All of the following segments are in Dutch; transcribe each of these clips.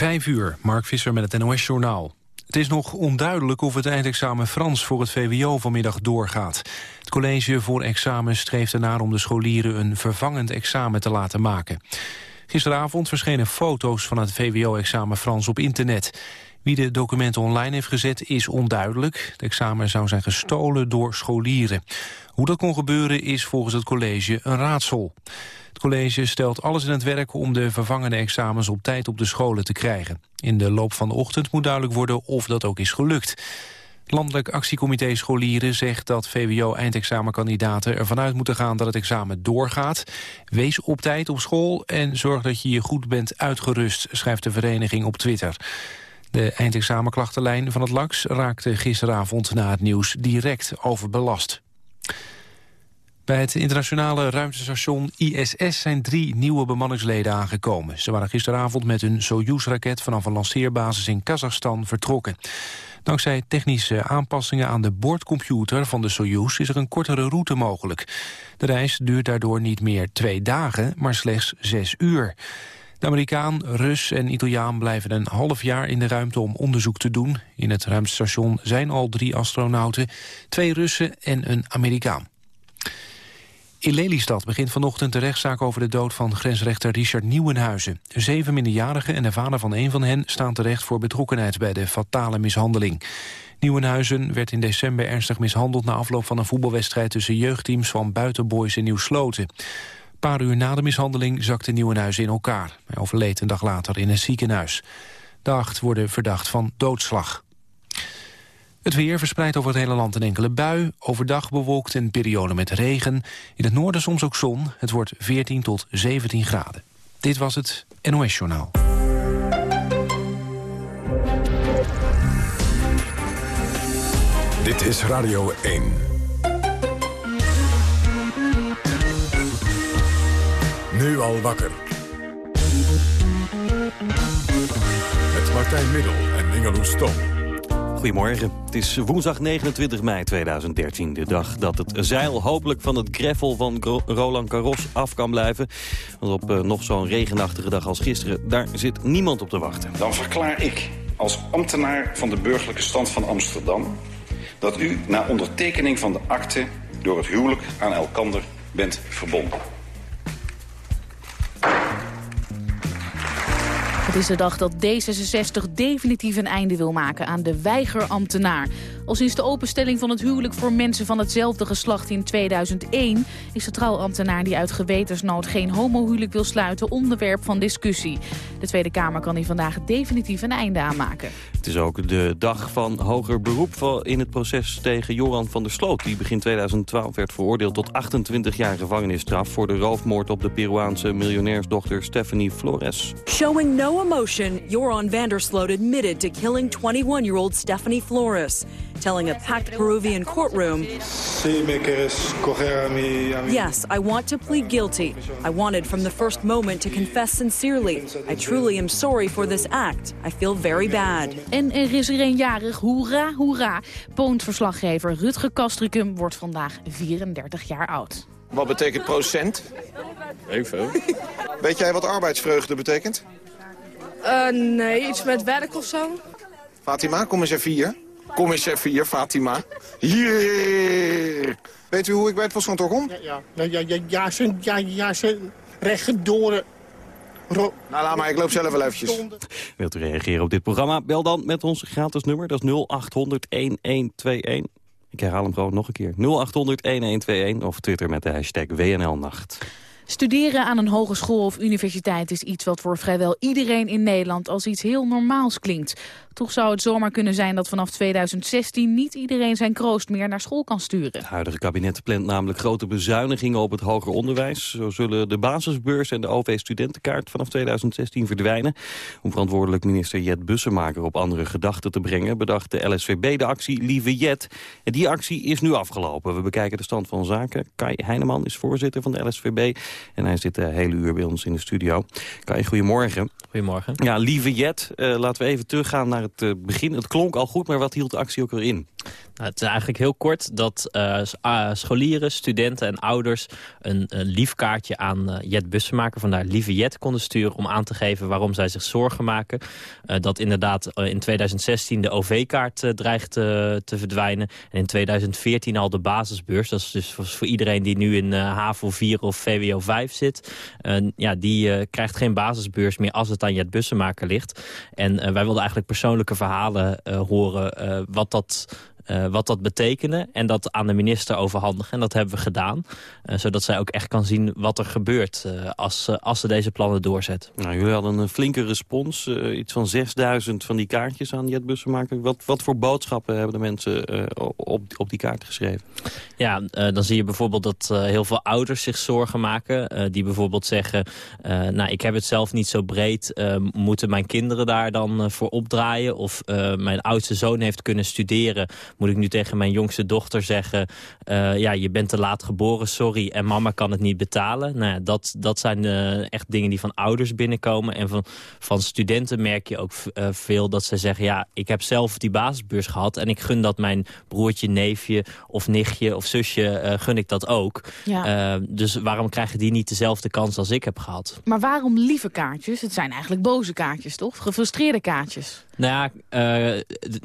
Vijf uur, Mark Visser met het NOS-journaal. Het is nog onduidelijk of het eindexamen Frans voor het VWO vanmiddag doorgaat. Het college voor examen streeft ernaar om de scholieren een vervangend examen te laten maken. Gisteravond verschenen foto's van het VWO-examen Frans op internet. Wie de documenten online heeft gezet is onduidelijk. Het examen zou zijn gestolen door scholieren. Hoe dat kon gebeuren is volgens het college een raadsel. Het college stelt alles in het werk om de vervangende examens op tijd op de scholen te krijgen. In de loop van de ochtend moet duidelijk worden of dat ook is gelukt. Landelijk Actiecomité Scholieren zegt dat VWO-eindexamenkandidaten ervan uit moeten gaan dat het examen doorgaat. Wees op tijd op school en zorg dat je je goed bent uitgerust, schrijft de vereniging op Twitter. De eindexamenklachtenlijn van het LAX raakte gisteravond na het nieuws direct overbelast. Bij het internationale ruimtestation ISS zijn drie nieuwe bemanningsleden aangekomen. Ze waren gisteravond met hun Soyuz-raket vanaf een lanceerbasis in Kazachstan vertrokken. Dankzij technische aanpassingen aan de boordcomputer van de Soyuz is er een kortere route mogelijk. De reis duurt daardoor niet meer twee dagen, maar slechts zes uur. De Amerikaan, Rus en Italiaan blijven een half jaar in de ruimte om onderzoek te doen. In het ruimtestation zijn al drie astronauten, twee Russen en een Amerikaan. In Lelystad begint vanochtend de rechtszaak over de dood van grensrechter Richard Nieuwenhuizen. Zeven minderjarigen en de vader van een van hen staan terecht voor betrokkenheid bij de fatale mishandeling. Nieuwenhuizen werd in december ernstig mishandeld na afloop van een voetbalwedstrijd tussen jeugdteams van Buitenboys en Nieuwsloten. Paar uur na de mishandeling zakte Nieuwenhuizen in elkaar. Hij overleed een dag later in een ziekenhuis. De acht worden verdacht van doodslag. Het weer verspreidt over het hele land een enkele bui. Overdag bewolkt en periode met regen. In het noorden soms ook zon. Het wordt 14 tot 17 graden. Dit was het NOS Journaal. Dit is Radio 1. Nu al wakker. Met Martijn Middel en Ingeloes Stom. Goedemorgen. Het is woensdag 29 mei 2013. De dag dat het zeil hopelijk van het greffel van Roland Garros af kan blijven. Want op uh, nog zo'n regenachtige dag als gisteren, daar zit niemand op te wachten. Dan verklaar ik als ambtenaar van de burgerlijke stand van Amsterdam... dat u na ondertekening van de akte door het huwelijk aan elkander bent verbonden. Het is de dag dat D66 definitief een einde wil maken aan de weigerambtenaar. Al sinds de openstelling van het huwelijk voor mensen van hetzelfde geslacht in 2001... is de trouwambtenaar die uit gewetensnood geen homohuwelijk wil sluiten onderwerp van discussie. De Tweede Kamer kan hier vandaag definitief een einde aan maken. Het is ook de dag van hoger beroep in het proces tegen Joran van der Sloot... die begin 2012 werd veroordeeld tot 28 jaar gevangenisstraf... voor de roofmoord op de Peruaanse miljonairsdochter Stephanie Flores. Showing no emotion, Joran van der Sloot admitted to killing 21-year-old Stephanie Flores telling a packed Peruvian courtroom, Yes, I want to plead guilty. I wanted from the first moment to confess sincerely. I truly am sorry for this act. I feel very bad. En er is er een jarig, hoera, hoera. Poont-verslaggever Rutger Kastricum wordt vandaag 34 jaar oud. Wat betekent procent? Heel veel. Weet jij wat arbeidsvreugde betekent? Uh, nee, iets met werk of zo. Fatima, kom eens even hier. Kom eens even hier, Fatima. Hier. Weet u hoe ik bij het postkantoor kom? Ja, ja, ja, ja, ja, ze, ja, ja, ze rechtdoor... nou, laat maar, ik loop zelf wel eventjes. Wilt u reageren op dit programma? Bel dan met ons gratis nummer. Dat is 0800-1121. Ik herhaal hem gewoon nog een keer. 0800-1121 of Twitter met de hashtag WNLnacht. Studeren aan een hogeschool of universiteit is iets wat voor vrijwel iedereen in Nederland als iets heel normaals klinkt. Toch zou het zomaar kunnen zijn dat vanaf 2016 niet iedereen zijn kroost meer naar school kan sturen. Het huidige kabinet plant namelijk grote bezuinigingen op het hoger onderwijs. Zo zullen de basisbeurs en de OV-studentenkaart vanaf 2016 verdwijnen. Om verantwoordelijk minister Jet Bussemaker op andere gedachten te brengen... bedacht de LSVB de actie Lieve Jet. En die actie is nu afgelopen. We bekijken de stand van zaken. Kai Heineman is voorzitter van de LSVB. En hij zit de hele uur bij ons in de studio. Kai, goedemorgen. Goedemorgen. Ja, Lieve Jet, uh, laten we even teruggaan naar het uh, begin. Het klonk al goed, maar wat hield de actie ook weer in? Nou, het is eigenlijk heel kort dat uh, scholieren, studenten en ouders een, een lief kaartje aan uh, Jet Bussemaker, vandaar Lieve Jet, konden sturen om aan te geven waarom zij zich zorgen maken. Uh, dat inderdaad in 2016 de OV-kaart dreigt te verdwijnen en in 2014 al de basisbeurs. Dat is dus voor, voor iedereen die nu in HAVO 4 of VWO 5 zit. ja, die krijgt geen basisbeurs meer als het aan Jet Bussemaker ligt. En wij wilden eigenlijk persoonlijke verhalen horen wat dat uh, wat dat betekende en dat aan de minister overhandigen. En dat hebben we gedaan, uh, zodat zij ook echt kan zien wat er gebeurt uh, als, als ze deze plannen doorzet. Nou, jullie hadden een flinke respons, iets van 6000 van die kaartjes aan Jetbussen maken. Wat, wat voor boodschappen hebben de mensen op, op die kaart geschreven? Ja, dan zie je bijvoorbeeld dat heel veel ouders zich zorgen maken. die bijvoorbeeld zeggen, nou ik heb het zelf niet zo breed, moeten mijn kinderen daar dan voor opdraaien? Of mijn oudste zoon heeft kunnen studeren moet ik nu tegen mijn jongste dochter zeggen... Uh, ja, je bent te laat geboren, sorry, en mama kan het niet betalen. Nou ja, dat, dat zijn uh, echt dingen die van ouders binnenkomen. En van, van studenten merk je ook uh, veel dat ze zeggen... ja, ik heb zelf die basisbeurs gehad... en ik gun dat mijn broertje, neefje of nichtje of zusje... gun ik dat ook. Ja. dus waarom krijgen die niet dezelfde kans als ik heb gehad? Maar waarom lieve kaartjes? Het zijn eigenlijk boze kaartjes, toch? Gefrustreerde kaartjes. Nou ja, uh,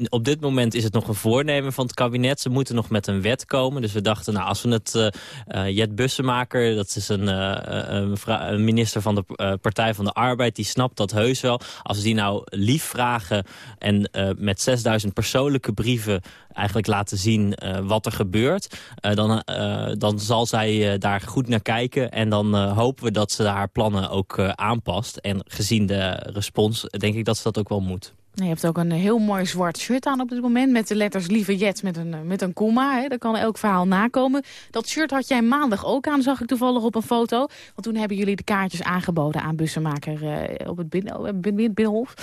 op dit moment is het nog een voornemen van het kabinet. Ze moeten nog met een wet komen. Dus we dachten, nou, als we het uh, Jet Bussemaker... dat is een, een, een, minister van de Partij van de Arbeid... die snapt dat heus wel. Als we die nou lief vragen en met 6000 persoonlijke brieven... eigenlijk laten zien wat er gebeurt... dan, dan zal zij daar goed naar kijken. En dan hopen we dat ze haar plannen ook aanpast. En gezien de respons denk ik dat ze dat ook wel moet. Je hebt ook een heel mooi zwart shirt aan op dit moment... met de letters Lieve Jet met een, met een komma. Hè. Kan elk verhaal nakomen. Dat shirt had jij maandag ook aan, zag ik toevallig op een foto. Want toen hebben jullie de kaartjes aangeboden aan bussenmaker uh, op het binnen, Binnenhof.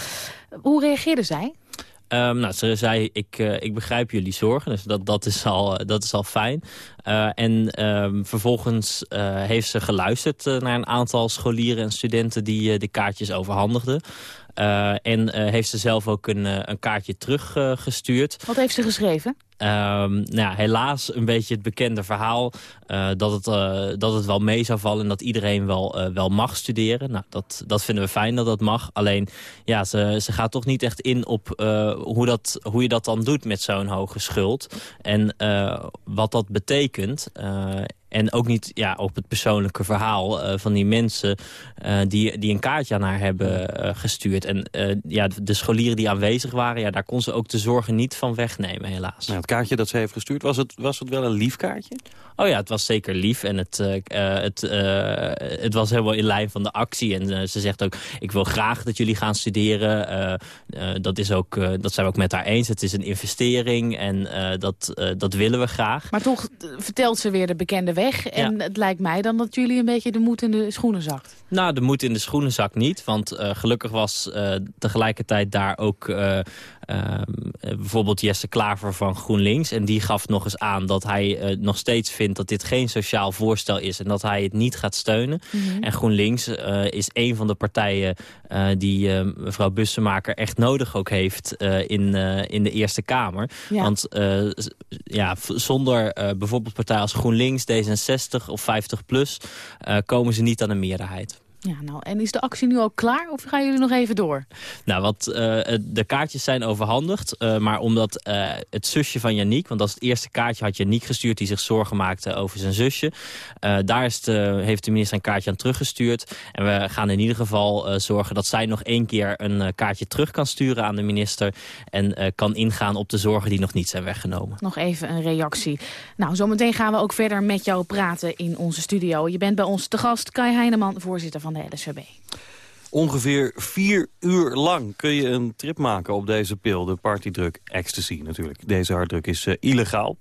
Hoe reageerde zij? Um, nou, ze zei, ik, ik begrijp jullie zorgen, dus dat, dat, is, al, dat is al fijn. En um, vervolgens heeft ze geluisterd naar een aantal scholieren en studenten die de kaartjes overhandigden. Uh, en uh, heeft ze zelf ook een, uh, een kaartje teruggestuurd. Wat heeft ze geschreven? Um, nou ja, helaas een beetje het bekende verhaal dat, het, dat het wel mee zou vallen... en dat iedereen wel, wel mag studeren. Nou, dat, dat vinden we fijn dat dat mag. Alleen, ja, ze, ze gaat toch niet echt in op hoe, dat, hoe je dat dan doet met zo'n hoge schuld. En wat dat betekent... En ook niet ja, op het persoonlijke verhaal uh, van die mensen uh, die, die een kaartje aan haar hebben uh, gestuurd. En ja, de scholieren die aanwezig waren, ja, daar kon ze ook de zorgen niet van wegnemen, helaas. Nou, het kaartje dat ze heeft gestuurd, was het, was het wel een lief kaartje? Oh ja, het was zeker lief en het, het, het was helemaal in lijn van de actie. En ze zegt ook, ik wil graag dat jullie gaan studeren. dat, is ook, dat zijn we ook met haar eens. Het is een investering en dat, dat willen we graag. Maar toch vertelt ze weer de bekende weg en het lijkt mij dan dat jullie een beetje de moed in de schoenen zakt. Nou, de moed in de schoenen zakt niet. Want gelukkig was tegelijkertijd daar ook uh, bijvoorbeeld Jesse Klaver van GroenLinks. En die gaf nog eens aan dat hij nog steeds vindt dat dit geen sociaal voorstel is. En dat hij het niet gaat steunen. Mm -hmm. En GroenLinks is een van de partijen die mevrouw Bussemaker echt nodig ook heeft in, in de Eerste Kamer. Ja. Want ja, zonder bijvoorbeeld partijen als GroenLinks, deze 60 of 50 plus, uh, komen ze niet aan een meerderheid. Ja, nou, en is de actie nu al klaar of gaan jullie nog even door? Nou, wat, uh, de kaartjes zijn overhandigd. Uh, maar omdat uh, het zusje van Yannick, want dat is het eerste kaartje had Yannick gestuurd... die zich zorgen maakte over zijn zusje. daar is de, heeft de minister een kaartje aan teruggestuurd. En we gaan in ieder geval zorgen dat zij nog één keer een kaartje terug kan sturen aan de minister. En kan ingaan op de zorgen die nog niet zijn weggenomen. Nog even een reactie. Nou, zometeen gaan we ook verder met jou praten in onze studio. Je bent bij ons te gast, Kai Heineman, voorzitter van de LSVB. Ongeveer vier uur lang kun je een trip maken op deze pil. De partydruk ecstasy natuurlijk. Deze harddruk is uh, illegaal.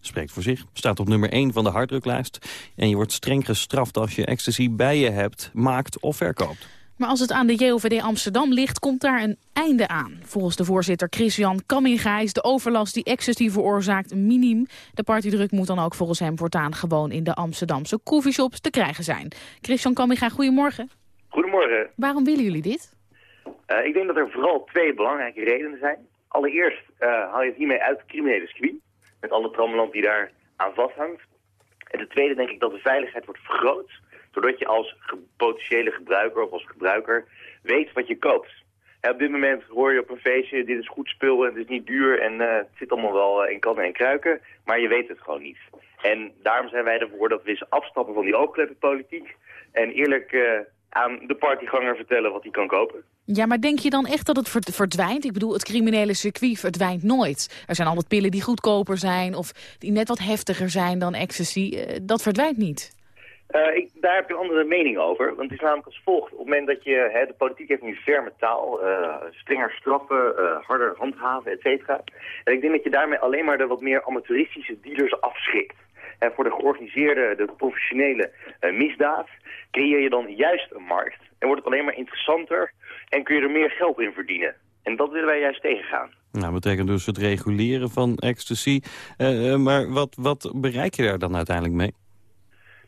Spreekt voor zich. Staat op nummer 1 van de harddruklijst. En je wordt streng gestraft als je ecstasy bij je hebt, maakt of verkoopt. Maar als het aan de JOVD Amsterdam ligt, komt daar een einde aan. Volgens de voorzitter Christian Kamminga is de overlast die ecstasy veroorzaakt miniem. De partydruk moet dan ook volgens hem voortaan gewoon in de Amsterdamse koffieshops te krijgen zijn. Christian Kamminga, goedemorgen. Goedemorgen. Waarom willen jullie dit? Uh, ik denk dat er vooral twee belangrijke redenen zijn. allereerst uh, haal je het hiermee uit criminele circuit. Met alle trammeland die daar aan vasthangt. En ten tweede denk ik dat de veiligheid wordt vergroot. Doordat je als potentiële gebruiker of als gebruiker weet wat je koopt. op dit moment hoor je op een feestje, dit is goed spul en het is niet duur en uh, het zit allemaal wel in kannen en kruiken. Maar je weet het gewoon niet. En daarom zijn wij ervoor dat we eens afstappen van die oogkleppenpolitiek. En eerlijk uh, aan de partyganger vertellen wat hij kan kopen. Ja, maar denk je dan echt dat het verdwijnt? Ik bedoel, het criminele circuit verdwijnt nooit. Er zijn altijd pillen die goedkoper zijn of die net wat heftiger zijn dan ecstasy. Dat verdwijnt niet. Uh, ik, daar heb ik een andere mening over. Want het is namelijk als volgt. Op het moment dat je, hè, de politiek heeft nu ferme taal, uh, strenger straffen, harder handhaven, et cetera. En ik denk dat je daarmee alleen maar de wat meer amateuristische dealers afschrikt. En voor de georganiseerde, de professionele misdaad creëer je dan juist een markt. En wordt het alleen maar interessanter en kun je er meer geld in verdienen. En dat willen wij juist tegengaan. Nou, dat betekent dus het reguleren van ecstasy. Maar wat, wat bereik je daar dan uiteindelijk mee?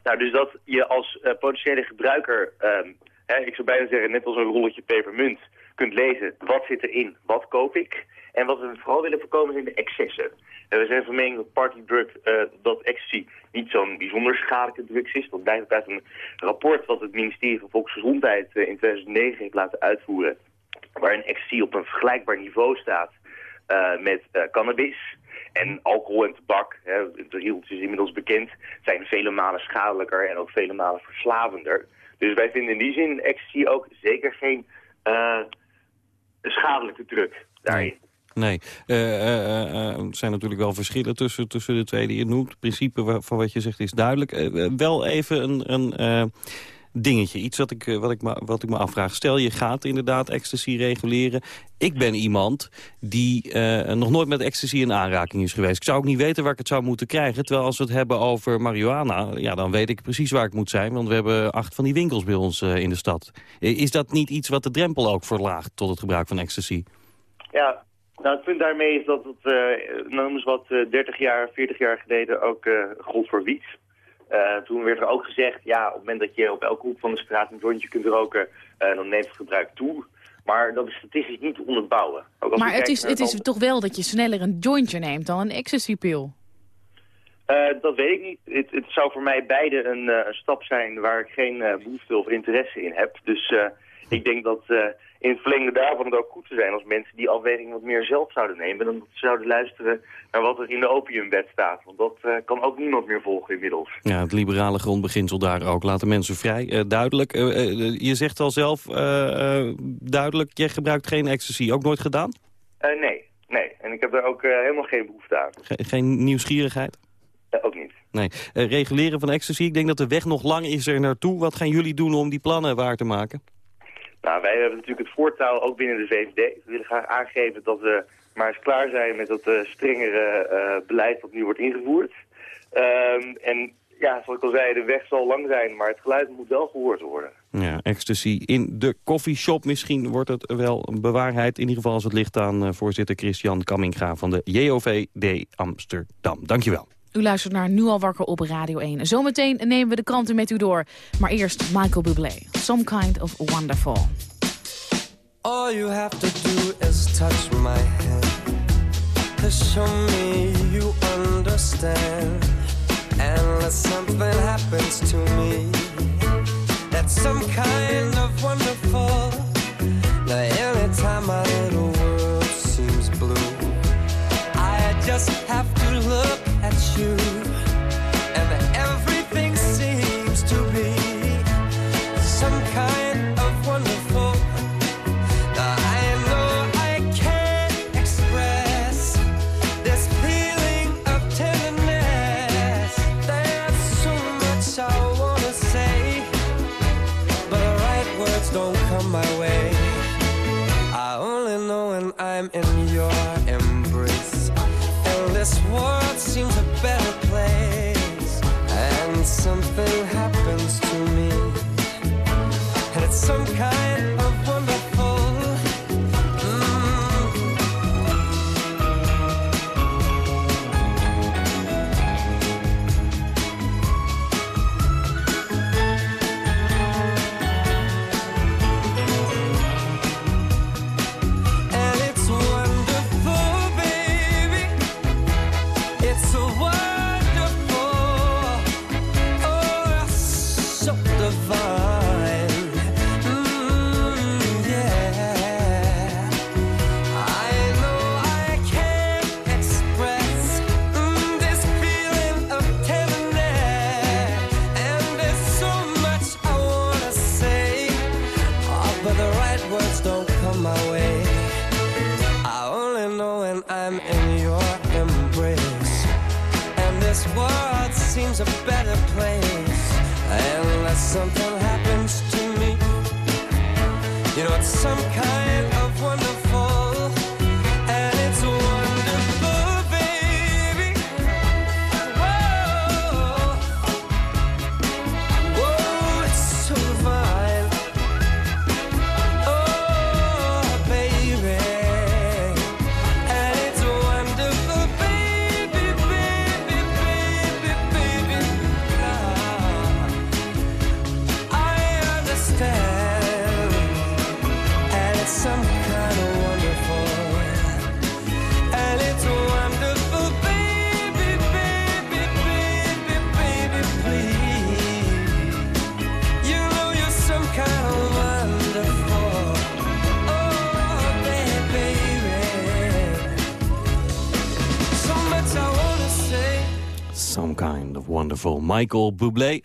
Nou, dus dat je als uh, potentiële gebruiker, uh, hè, ik zou bijna zeggen net als een rolletje pepermunt, kunt lezen wat zit erin, wat koop ik. En wat we vooral willen voorkomen zijn de excessen. En we zijn van mening dat uh, dat ecstasy niet zo'n bijzonder schadelijke drugs is. Dat blijkt uit een rapport wat het ministerie van Volksgezondheid in 2009 heeft laten uitvoeren. Waarin ecstasy op een vergelijkbaar niveau staat met cannabis. En alcohol en tabak, hè, het is inmiddels bekend, zijn vele malen schadelijker en ook vele malen verslavender. Dus wij vinden in die zin ecstasy ook zeker geen uh, schadelijke druk daarin. Nee, uh, er zijn natuurlijk wel verschillen tussen, tussen de twee die je noemt. Het principe van wat je zegt is duidelijk. wel even een... een dingetje. Iets wat ik, wat, ik me, wat ik me afvraag. Stel, je gaat inderdaad ecstasy reguleren. Ik ben iemand die uh, nog nooit met ecstasy in aanraking is geweest. Ik zou ook niet weten waar ik het zou moeten krijgen. Terwijl als we het hebben over marihuana, ja, dan weet ik precies waar ik moet zijn. Want we hebben acht van die winkels bij ons uh, in de stad. Is dat niet iets wat de drempel ook verlaagt tot het gebruik van ecstasy? Ja, nou, het punt daarmee is dat het, uh, eens wat, 30 jaar, 40 jaar geleden ook gold voor wiet. Uh, toen werd er ook gezegd, ja, op het moment dat je op elke hoek van de straat een jointje kunt roken, uh, dan neemt het gebruik toe. Maar dat is statistisch niet te onderbouwen. maar het is, het is toch wel dat je sneller een jointje neemt dan een ecstasy-pil? Uh, dat weet ik niet. Het, het, zou voor mij beide een, een stap zijn waar ik geen behoefte of interesse in heb. Dus ik denk dat in het verlengde daarvan het ook goed zou zijn als mensen die afweging wat meer zelf zouden nemen. En dan zouden luisteren naar wat er in de opiumbed staat. Want dat uh, kan ook niemand meer volgen inmiddels. Ja, het liberale grondbeginsel daar ook. Laten mensen vrij. Uh, duidelijk. Uh, je zegt al zelf duidelijk, jij gebruikt geen ecstasy. Ook nooit gedaan? nee, nee. En ik heb daar ook helemaal geen behoefte aan. Ge geen nieuwsgierigheid? ook niet. Nee. reguleren van ecstasy, ik denk dat de weg nog lang is er naartoe. Wat gaan jullie doen om die plannen waar te maken? Nou, wij hebben natuurlijk het voortouw ook binnen de VVD. We willen graag aangeven dat we maar eens klaar zijn met dat uh, strengere uh, beleid dat nu wordt ingevoerd. Um, en ja, zoals ik al zei, de weg zal lang zijn, maar het geluid moet wel gehoord worden. Ja, ecstasy in de coffeeshop. Misschien wordt het wel een bewaarheid. In ieder geval als het ligt aan uh, voorzitter Christian Kamminga van de JOVD Amsterdam. Dankjewel. U luistert naar Nu al wakker op Radio 1. Zometeen nemen we de kranten met u door. Maar eerst Michael Bublé. Some kind of wonderful. All you have to do is touch my hand. To show me you understand. Unless something happens to me. That's some kind of wonderful. Now anytime my little world seems blue. I just have to you, Michael Bublé.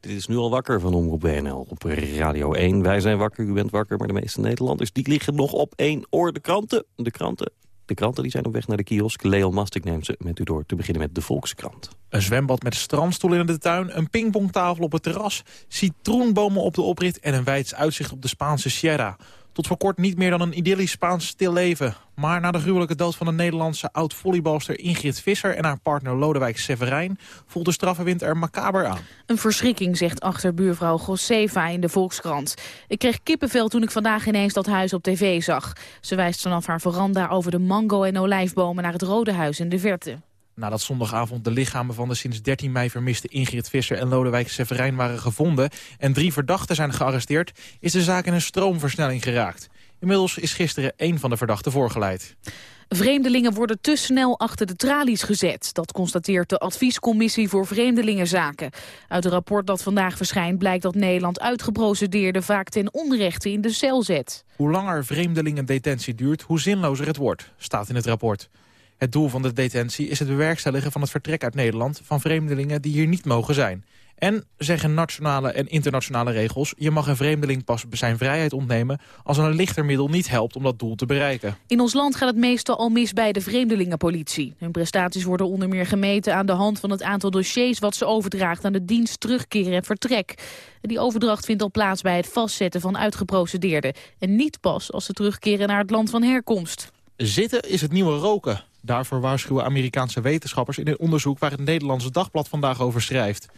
Dit is nu al wakker van Omroep WNL op Radio 1. Wij zijn wakker, u bent wakker, maar de meeste Nederlanders... die liggen nog op één oor. De kranten, de kranten, de kranten die zijn op weg naar de kiosk. Leon Mastik neemt ze met u door te beginnen met de Volkskrant. Een zwembad met strandstoelen in de tuin, een pingpongtafel op het terras... citroenbomen op de oprit en een wijds uitzicht op de Spaanse Sierra. Tot voor kort niet meer dan een idyllisch Spaans stilleven. Maar na de gruwelijke dood van de Nederlandse oud-volleybalster Ingrid Visser... en haar partner Lodewijk Severijn voelt de straffenwind er macaber aan. Een verschrikking, zegt achterbuurvrouw Josefa in de Volkskrant. Ik kreeg kippenvel toen ik vandaag ineens dat huis op tv zag. Ze wijst vanaf haar veranda over de mango- en olijfbomen naar het Rode Huis in de verte. Nadat zondagavond de lichamen van de sinds 13 mei vermiste Ingrid Visser en Lodewijk Severijn waren gevonden en drie verdachten zijn gearresteerd, is de zaak in een stroomversnelling geraakt. Inmiddels is gisteren één van de verdachten voorgeleid. Vreemdelingen worden te snel achter de tralies gezet. Dat constateert de Adviescommissie voor Vreemdelingenzaken. Uit een rapport dat vandaag verschijnt blijkt dat Nederland uitgeprocedeerden vaak ten onrechte in de cel zet. Hoe langer vreemdelingendetentie duurt, hoe zinlozer het wordt, staat in het rapport. Het doel van de detentie is het bewerkstelligen van het vertrek uit Nederland... van vreemdelingen die hier niet mogen zijn. En, zeggen nationale en internationale regels... je mag een vreemdeling pas zijn vrijheid ontnemen... als een lichter middel niet helpt om dat doel te bereiken. In ons land gaat het meestal al mis bij de vreemdelingenpolitie. Hun prestaties worden onder meer gemeten aan de hand van het aantal dossiers... wat ze overdraagt aan de dienst terugkeren en vertrek. Die overdracht vindt al plaats bij het vastzetten van uitgeprocedeerden. En niet pas als ze terugkeren naar het land van herkomst. Zitten is het nieuwe roken. Daarvoor waarschuwen Amerikaanse wetenschappers in een onderzoek waar het Nederlandse Dagblad vandaag over schrijft.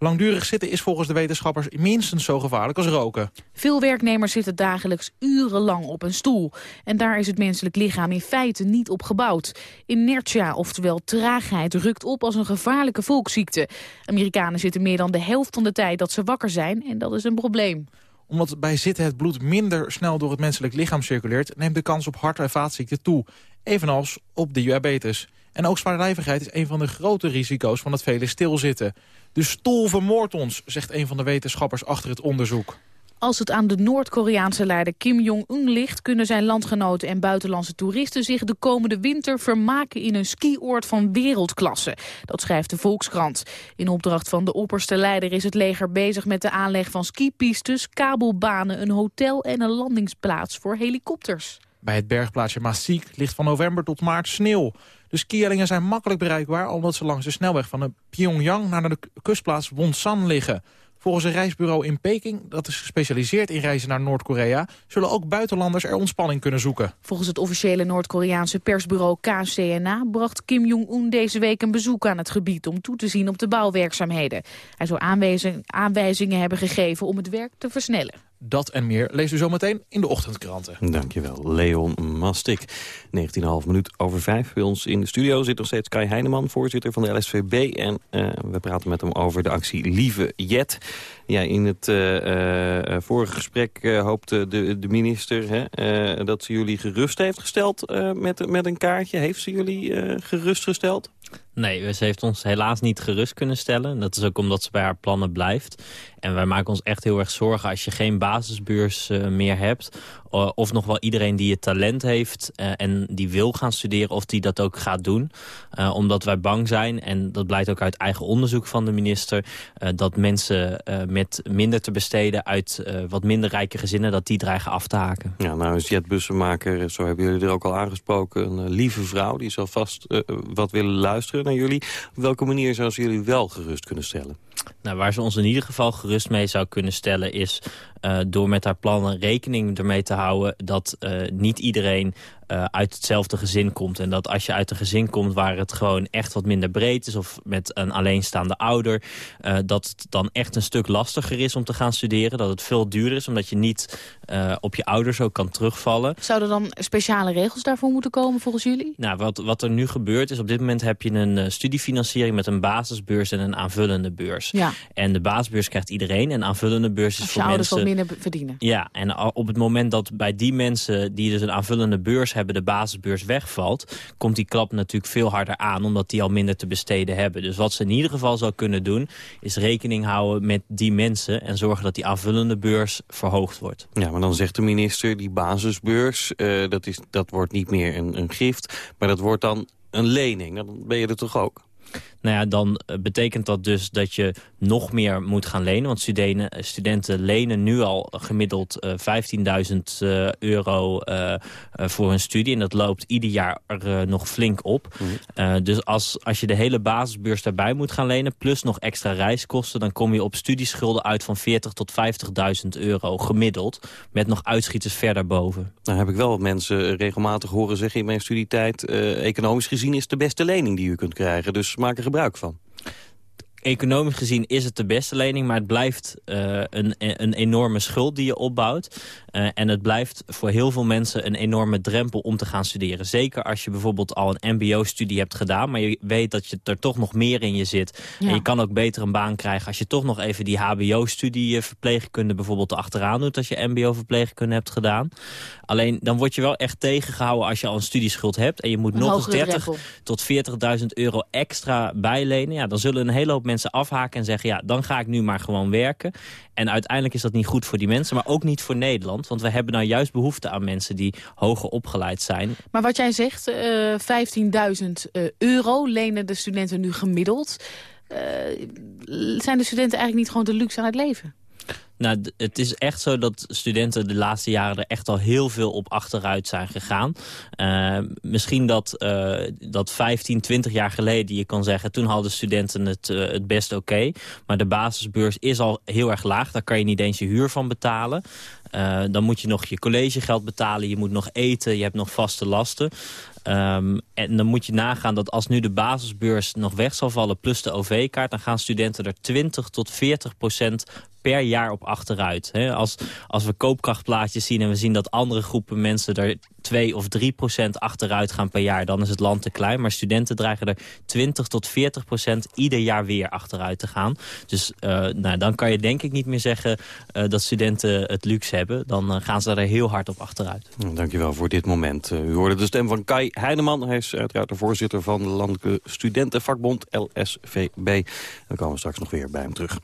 Langdurig zitten is volgens de wetenschappers minstens zo gevaarlijk als roken. Veel werknemers zitten dagelijks urenlang op een stoel. En daar is het menselijk lichaam in feite niet op gebouwd. Inertia, oftewel traagheid, rukt op als een gevaarlijke volksziekte. Amerikanen zitten meer dan de helft van de tijd dat ze wakker zijn en dat is een probleem omdat bij zitten het bloed minder snel door het menselijk lichaam circuleert... neemt de kans op hart- en vaatziekten toe. Evenals op diabetes. En ook zwaarlijvigheid is een van de grote risico's van het vele stilzitten. De stoel vermoordt ons, zegt een van de wetenschappers achter het onderzoek. Als het aan de Noord-Koreaanse leider Kim Jong-un ligt... kunnen zijn landgenoten en buitenlandse toeristen zich de komende winter vermaken... in een skioord van wereldklasse. Dat schrijft de Volkskrant. In opdracht van de opperste leider is het leger bezig met de aanleg van skipistes... kabelbanen, een hotel en een landingsplaats voor helikopters. Bij het bergplaatsje Maasik ligt van november tot maart sneeuw. De skiëllingen zijn makkelijk bereikbaar... omdat ze langs de snelweg van de Pyongyang naar de kustplaats Wonsan liggen. Volgens een reisbureau in Peking, dat is gespecialiseerd in reizen naar Noord-Korea... zullen ook buitenlanders er ontspanning kunnen zoeken. Volgens het officiële Noord-Koreaanse persbureau KCNA... bracht Kim Jong-un deze week een bezoek aan het gebied... om toe te zien op de bouwwerkzaamheden. Hij zou aanwijzingen hebben gegeven om het werk te versnellen. Dat en meer leest u zometeen in de ochtendkranten. Dankjewel, Leon Mastik. 19,5 minuut over vijf. Bij ons in de studio zit nog steeds Kai Heineman, voorzitter van de LSVB. En uh, we praten met hem over de actie Lieve Jet. Ja, in het uh, uh, vorige gesprek hoopte de, de minister hè, dat ze jullie gerust heeft gesteld met, met een kaartje. Heeft ze jullie gerustgesteld? Nee, ze heeft ons helaas niet gerust kunnen stellen. Dat is ook omdat ze bij haar plannen blijft. En wij maken ons echt heel erg zorgen als je geen basisbeurs uh, meer hebt. Uh, of nog wel iedereen die het talent heeft uh, en die wil gaan studeren... of die dat ook gaat doen. Uh, omdat wij bang zijn, en dat blijkt ook uit eigen onderzoek van de minister... dat mensen met minder te besteden uit wat minder rijke gezinnen... dat die dreigen af te haken. Ja, nou is Jet Bussenmaker, zo hebben jullie er ook al aangesproken... een lieve vrouw, die zal vast wat willen luisteren naar jullie. Op welke manier zou ze jullie wel gerust kunnen stellen? Nou, waar ze ons in ieder geval gerust mee zou kunnen stellen... is uh, door met haar plannen rekening ermee te houden... dat uh, niet iedereen uh, uit hetzelfde gezin komt. En dat als je uit een gezin komt waar het gewoon echt wat minder breed is... of met een alleenstaande ouder... dat het dan echt een stuk lastiger is om te gaan studeren. Dat het veel duurder is, omdat je niet op je ouders ook kan terugvallen. Zouden dan speciale regels daarvoor moeten komen volgens jullie? Nou, wat, wat er nu gebeurt is op dit moment heb je een studiefinanciering... met een basisbeurs en een aanvullende beurs. Ja. En de basisbeurs krijgt iedereen en aanvullende beurs is voor mensen minder verdienen. Ja, en op het moment dat bij die mensen die dus een aanvullende beurs hebben... de basisbeurs wegvalt, komt die klap natuurlijk veel harder aan... omdat die al minder te besteden hebben. Dus wat ze in ieder geval zou kunnen doen... is rekening houden met die mensen... en zorgen dat die aanvullende beurs verhoogd wordt. Ja, maar dan zegt de minister, die basisbeurs... Uh, dat, is, dat wordt niet meer een, een gift, maar dat wordt dan een lening. Dan ben je er toch ook? Nou ja, dan betekent dat dus dat je nog meer moet gaan lenen. Want studenten, studenten lenen nu al gemiddeld uh, 15.000 uh, euro uh, voor hun studie. En dat loopt ieder jaar er nog flink op. Mm. dus als, als je de hele basisbeurs daarbij moet gaan lenen... plus nog extra reiskosten... dan kom je op studieschulden uit van 40.000 tot 50.000 euro gemiddeld. Met nog uitschieters verder boven. Nou heb ik wel mensen regelmatig horen zeggen in mijn studietijd... economisch gezien is de beste lening die u kunt krijgen. Dus maak er gebruik van economisch gezien is het de beste lening... maar het blijft uh, een, een enorme schuld die je opbouwt. Uh, en het blijft voor heel veel mensen een enorme drempel om te gaan studeren. Zeker als je bijvoorbeeld al een mbo-studie hebt gedaan... maar je weet dat je er toch nog meer in je zit. Ja. En je kan ook beter een baan krijgen... als je toch nog even die hbo-studie uh, verpleegkunde bijvoorbeeld achteraan doet... als je mbo-verpleegkunde hebt gedaan. Alleen dan word je wel echt tegengehouden als je al een studieschuld hebt... en je moet een nog eens 30 tot 40.000 euro extra bijlenen. Ja, dan zullen een hele hoop mensen afhaken en zeggen... ja, dan ga ik nu maar gewoon werken. En uiteindelijk is dat niet goed voor die mensen, maar ook niet voor Nederland. Want we hebben nou juist behoefte aan mensen die hoger opgeleid zijn. Maar wat jij zegt, uh, 15.000 uh, euro lenen de studenten nu gemiddeld. Uh, zijn de studenten eigenlijk niet gewoon de luxe aan het leven? Nou, het is echt zo dat studenten de laatste jaren er echt al heel veel op achteruit zijn gegaan. Uh, misschien dat, uh, dat 15, 20 jaar geleden je kan zeggen... toen hadden studenten het, uh, het best oké. Okay, maar de basisbeurs is al heel erg laag. Daar kan je niet eens je huur van betalen. Uh, dan moet je nog je collegegeld betalen, je moet nog eten, je hebt nog vaste lasten. Um, en dan moet je nagaan dat als nu de basisbeurs nog weg zal vallen... plus de OV-kaart, dan gaan studenten er 20 tot 40 procent per jaar op achteruit. Als, als we koopkrachtplaatjes zien en we zien dat andere groepen mensen... er 2 of 3 procent achteruit gaan per jaar, dan is het land te klein. Maar studenten dreigen er 20 tot 40 procent ieder jaar weer achteruit te gaan. Dus uh, nou, dan kan je denk ik niet meer zeggen uh, dat studenten het luxe hebben. Dan uh, gaan ze er heel hard op achteruit. Dankjewel voor dit moment. u hoorde de stem van Kai Heineman. Hij is uiteraard de voorzitter van de Landelijke Studentenvakbond LSVB. Dan komen we straks nog weer bij hem terug.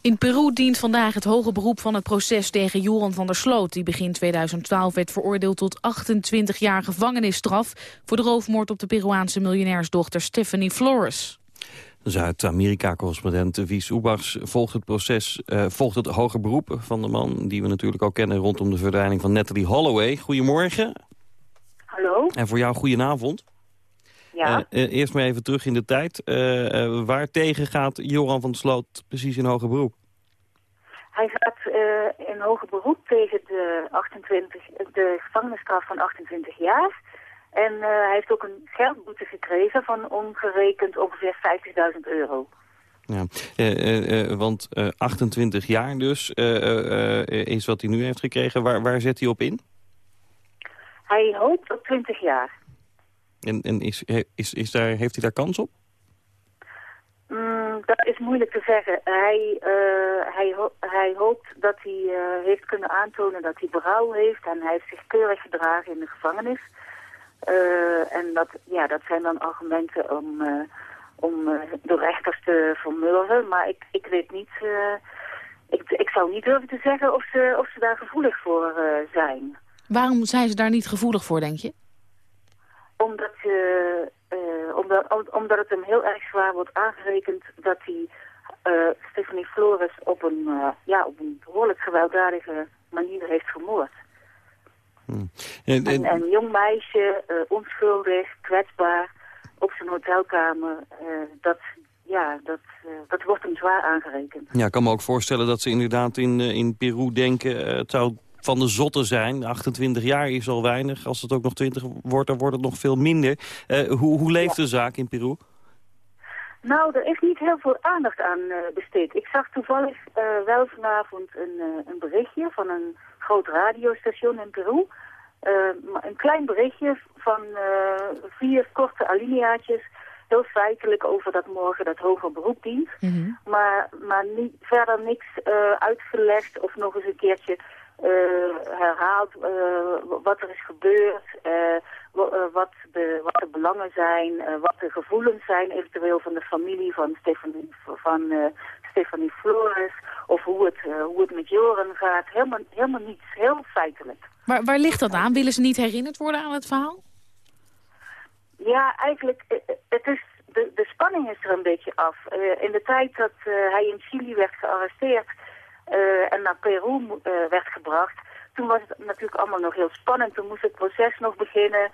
In Peru dient vandaag het hoge beroep van het proces tegen Joran van der Sloot... die begin 2012 werd veroordeeld tot 28 jaar gevangenisstraf... voor de roofmoord op de Peruaanse miljonairsdochter Stephanie Flores. Zuid-Amerika-correspondent Wies Oebachs volgt het proces, uh, volgt het hoge beroep van de man... die we natuurlijk ook kennen rondom de verdwijning van Natalie Holloway. Goedemorgen. Hallo. En voor jou goedenavond. Ja. Uh, uh, eerst maar even terug in de tijd. Uh, waar tegen gaat Joran van der Sloot precies in hoger beroep? Hij gaat in hoger beroep tegen de, 28, de gevangenisstraf van 28 jaar. En hij heeft ook een geldboete gekregen van omgerekend ongeveer 50.000 euro. Ja, want 28 jaar dus is wat hij nu heeft gekregen. Waar, waar zet hij op in? Hij hoopt op 20 jaar. En, en is, is, is daar, heeft hij daar kans op? Mm, dat is moeilijk te zeggen. Hij, uh, hij, ho hij hoopt dat hij uh, heeft kunnen aantonen dat hij berouw heeft. En hij heeft zich keurig gedragen in de gevangenis. Uh, en dat, ja, dat zijn dan argumenten om, om de rechters te vermurven. Maar ik, ik weet niet... ik, ik zou niet durven te zeggen of ze, of ze daar gevoelig voor zijn. Waarom zijn ze daar niet gevoelig voor, denk je? Omdat, eh, eh, omdat, om- omdat het hem heel erg zwaar wordt aangerekend dat hij eh, Stephanie Flores op een, eh, ja, op een behoorlijk gewelddadige manier heeft vermoord. En, En, en- en een jong meisje, eh, onschuldig, kwetsbaar, op zijn hotelkamer, eh, dat, ja, dat, eh, dat wordt hem zwaar aangerekend. ja, ik kan me ook voorstellen dat ze inderdaad in, in Peru denken... het zou van de zotte zijn. 28 jaar is al weinig. Als het ook nog 20 wordt, dan wordt het nog veel minder. Hoe, hoe leeft de zaak in Peru? Nou, er is niet heel veel aandacht aan besteed. Ik zag toevallig wel vanavond een, een berichtje van een groot radiostation in Peru. Eh, een klein berichtje van eh, vier korte alineaatjes. Heel feitelijk over dat morgen dat hoger beroep dient. Maar, maar niet, verder niks eh, uitgelegd of nog eens een keertje eh, herhaald wat er is gebeurd, wa- wat, de, wat de belangen zijn, wat de gevoelens zijn eventueel van de familie van Stefanie, van, Stefanie Flores, of hoe het, eh, hoe het met Joren gaat. Helemaal, helemaal niets, heel feitelijk. Waar, waar ligt dat aan? Willen ze niet herinnerd worden aan het verhaal? Ja, eigenlijk, eh, eh, het is, de, de spanning is er een beetje af. In de tijd dat hij in Chili werd gearresteerd en naar Peru werd gebracht, toen was het natuurlijk allemaal nog heel spannend. Toen moest het proces nog beginnen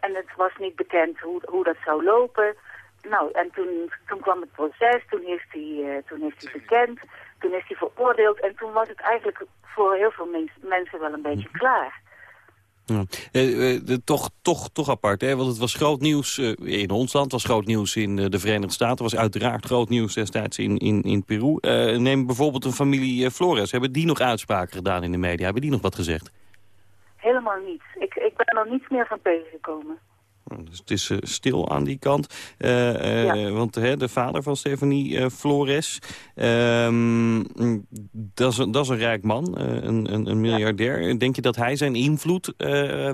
en het was niet bekend hoe, hoe dat zou lopen. Nou, en toen, toen kwam het proces, toen heeft, hij, eh, toen heeft hij bekend, toen is hij veroordeeld en toen was het eigenlijk voor heel veel mens- mensen wel een beetje klaar. Ja. Eh, eh, de- toch, toch, toch apart, hè? want het was groot nieuws eh, in ons land, was groot nieuws in eh, de Verenigde Staten, was uiteraard groot nieuws destijds in, in, in Peru. Eh, neem bijvoorbeeld een familie eh, Flores, hebben die nog uitspraken gedaan in de media? Hebben die nog wat gezegd? Helemaal niets. Ik, ik ben er niets meer van tegengekomen. Nou, Dus het is eh, stil aan die kant. Eh, eh, Want hè, de vader van Stephanie Flores, ehm, dat, is een, dat is een rijk man, een, een, een miljardair. Denk je dat hij zijn invloed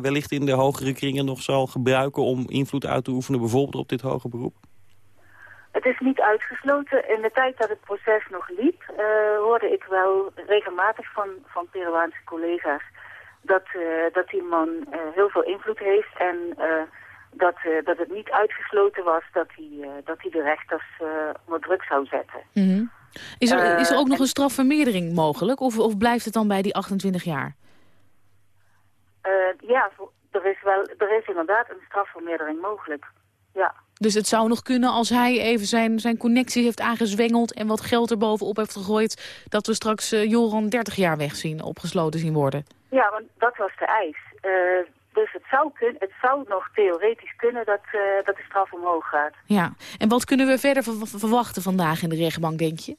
wellicht in de hogere kringen nog zal gebruiken... om invloed uit te oefenen bijvoorbeeld op dit hoge beroep? Het is niet uitgesloten. In de tijd dat het proces nog liep, hoorde ik wel regelmatig van, van Peruaanse collega's dat, dat die man heel veel invloed heeft en dat, eh, dat het niet uitgesloten was dat hij, eh, dat hij de rechters eh, onder druk zou zetten. Mhm. Is, er, is er ook nog een strafvermeerdering mogelijk? Of, of blijft het dan bij die 28 jaar? Ja, er is, wel, er is inderdaad een strafvermeerdering mogelijk. Ja. Dus het zou nog kunnen als hij even zijn, zijn connectie heeft aangezwengeld... en wat geld er bovenop heeft gegooid... dat we straks Joran 30 jaar wegzien, opgesloten zien worden. Ja, want dat was de eis. Eh, dus het zou, kun, het zou nog theoretisch kunnen dat, eh, dat de straf omhoog gaat. Ja. En wat kunnen we verder ver- verwachten vandaag in de rechtbank, denk je?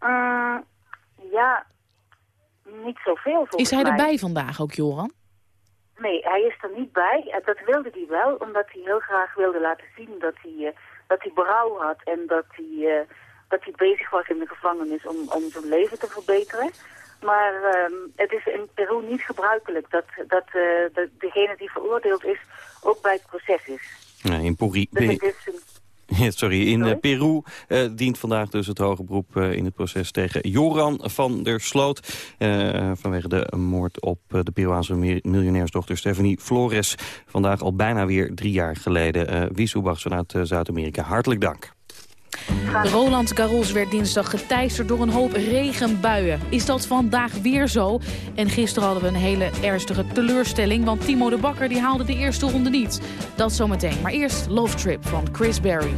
Mm, ja, niet zoveel volgens Is hij mij. erbij vandaag ook, Joran? Nee, hij is er niet bij. En dat wilde hij wel, omdat hij heel graag wilde laten zien dat hij, eh, dat hij berouw had en dat hij, eh, dat hij bezig was in de gevangenis om, om zijn leven te verbeteren. Maar ehm, het is in Peru niet gebruikelijk dat, dat, eh, dat degene die veroordeeld is ook bij het proces is. Nee, in Dus het is een Ja, Sorry, in eh, Peru eh, dient vandaag dus het hoge beroep in het proces tegen Joran van der Sloot. vanwege de moord op de Peruaanse mi- miljonairsdochter Stephanie Flores. Vandaag al bijna weer drie jaar geleden. Uh, Wies Oebachs vanuit Zuid-Amerika, hartelijk dank. Roland Garros werd dinsdag geteisterd door een hoop regenbuien. Is dat vandaag weer zo? En gisteren hadden we een hele ernstige teleurstelling... want Timo de Bakker die haalde de eerste ronde niet. Dat zometeen. Maar eerst Love Trip van Chris Berry.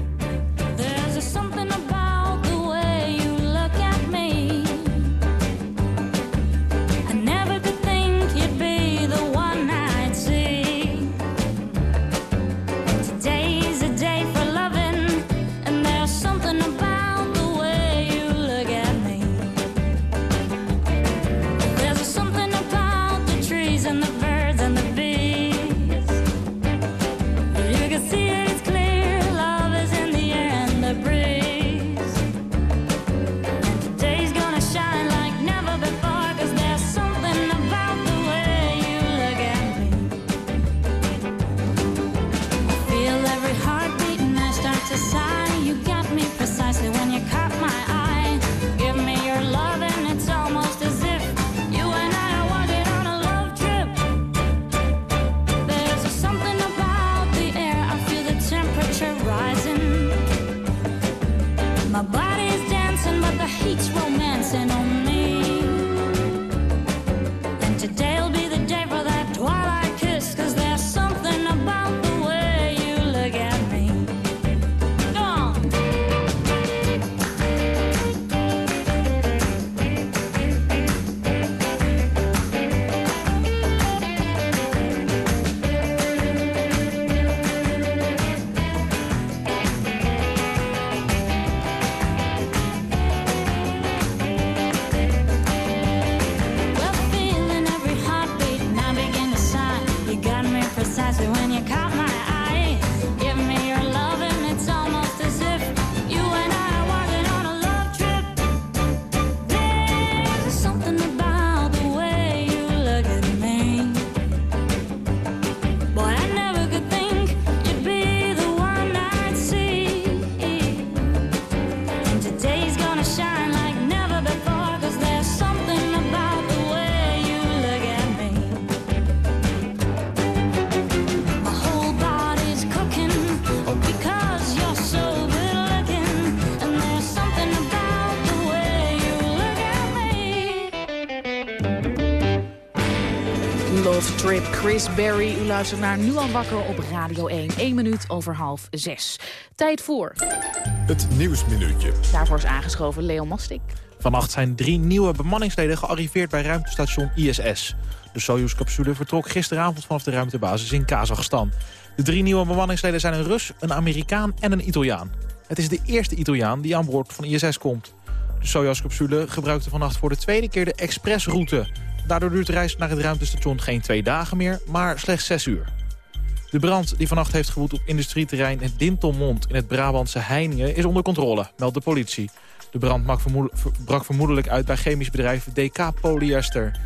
Chris Berry. U luistert naar Nu al wakker op Radio 1. 1 minuut over half 6. Tijd voor. Het Nieuwsminuutje. Daarvoor is aangeschoven Leo Mastik. Vannacht zijn drie nieuwe bemanningsleden gearriveerd bij ruimtestation ISS. De Soyuz-capsule vertrok gisteravond vanaf de ruimtebasis in Kazachstan. De drie nieuwe bemanningsleden zijn een Rus, een Amerikaan en een Italiaan. Het is de eerste Italiaan die aan boord van ISS komt. De Soyuz-capsule gebruikte vannacht voor de tweede keer de expressroute. Daardoor duurt de reis naar het ruimtestation geen twee dagen meer, maar slechts zes uur. De brand die vannacht heeft gewoed op industrieterrein het Dintelmond in het Brabantse Heiningen is onder controle, meldt de politie. De brand brak vermoedelijk uit bij chemisch bedrijf DK Polyester.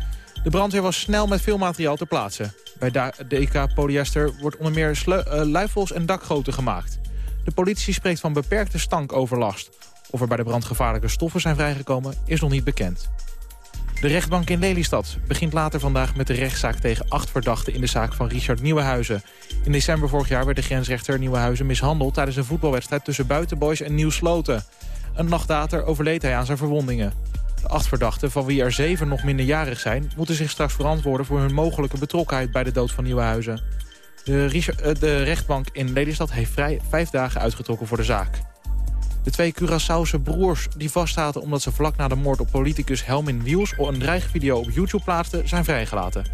De brandweer was snel met veel materiaal ter plaatse. Bij DK Polyester wordt onder meer eh, luifels en dakgoten gemaakt. De politie spreekt van beperkte stankoverlast. Of er bij de brand gevaarlijke stoffen zijn vrijgekomen is nog niet bekend. De rechtbank in Lelystad begint later vandaag met de rechtszaak tegen acht verdachten in de zaak van Richard Nieuwenhuizen. In december vorig jaar werd de grensrechter Nieuwenhuizen mishandeld tijdens een voetbalwedstrijd tussen Buitenboys en Nieuw Sloten. Een nacht later overleed hij aan zijn verwondingen. De acht verdachten, van wie er zeven nog minderjarig zijn... moeten zich straks verantwoorden voor hun mogelijke betrokkenheid bij de dood van Nieuwenhuizen. De, eh, de rechtbank in Lelystad heeft vrij vijf dagen uitgetrokken voor de zaak. De twee Curaçaose broers die vastzaten omdat ze vlak na de moord op politicus Helmin Wiels... een dreigvideo op YouTube plaatsten, zijn vrijgelaten.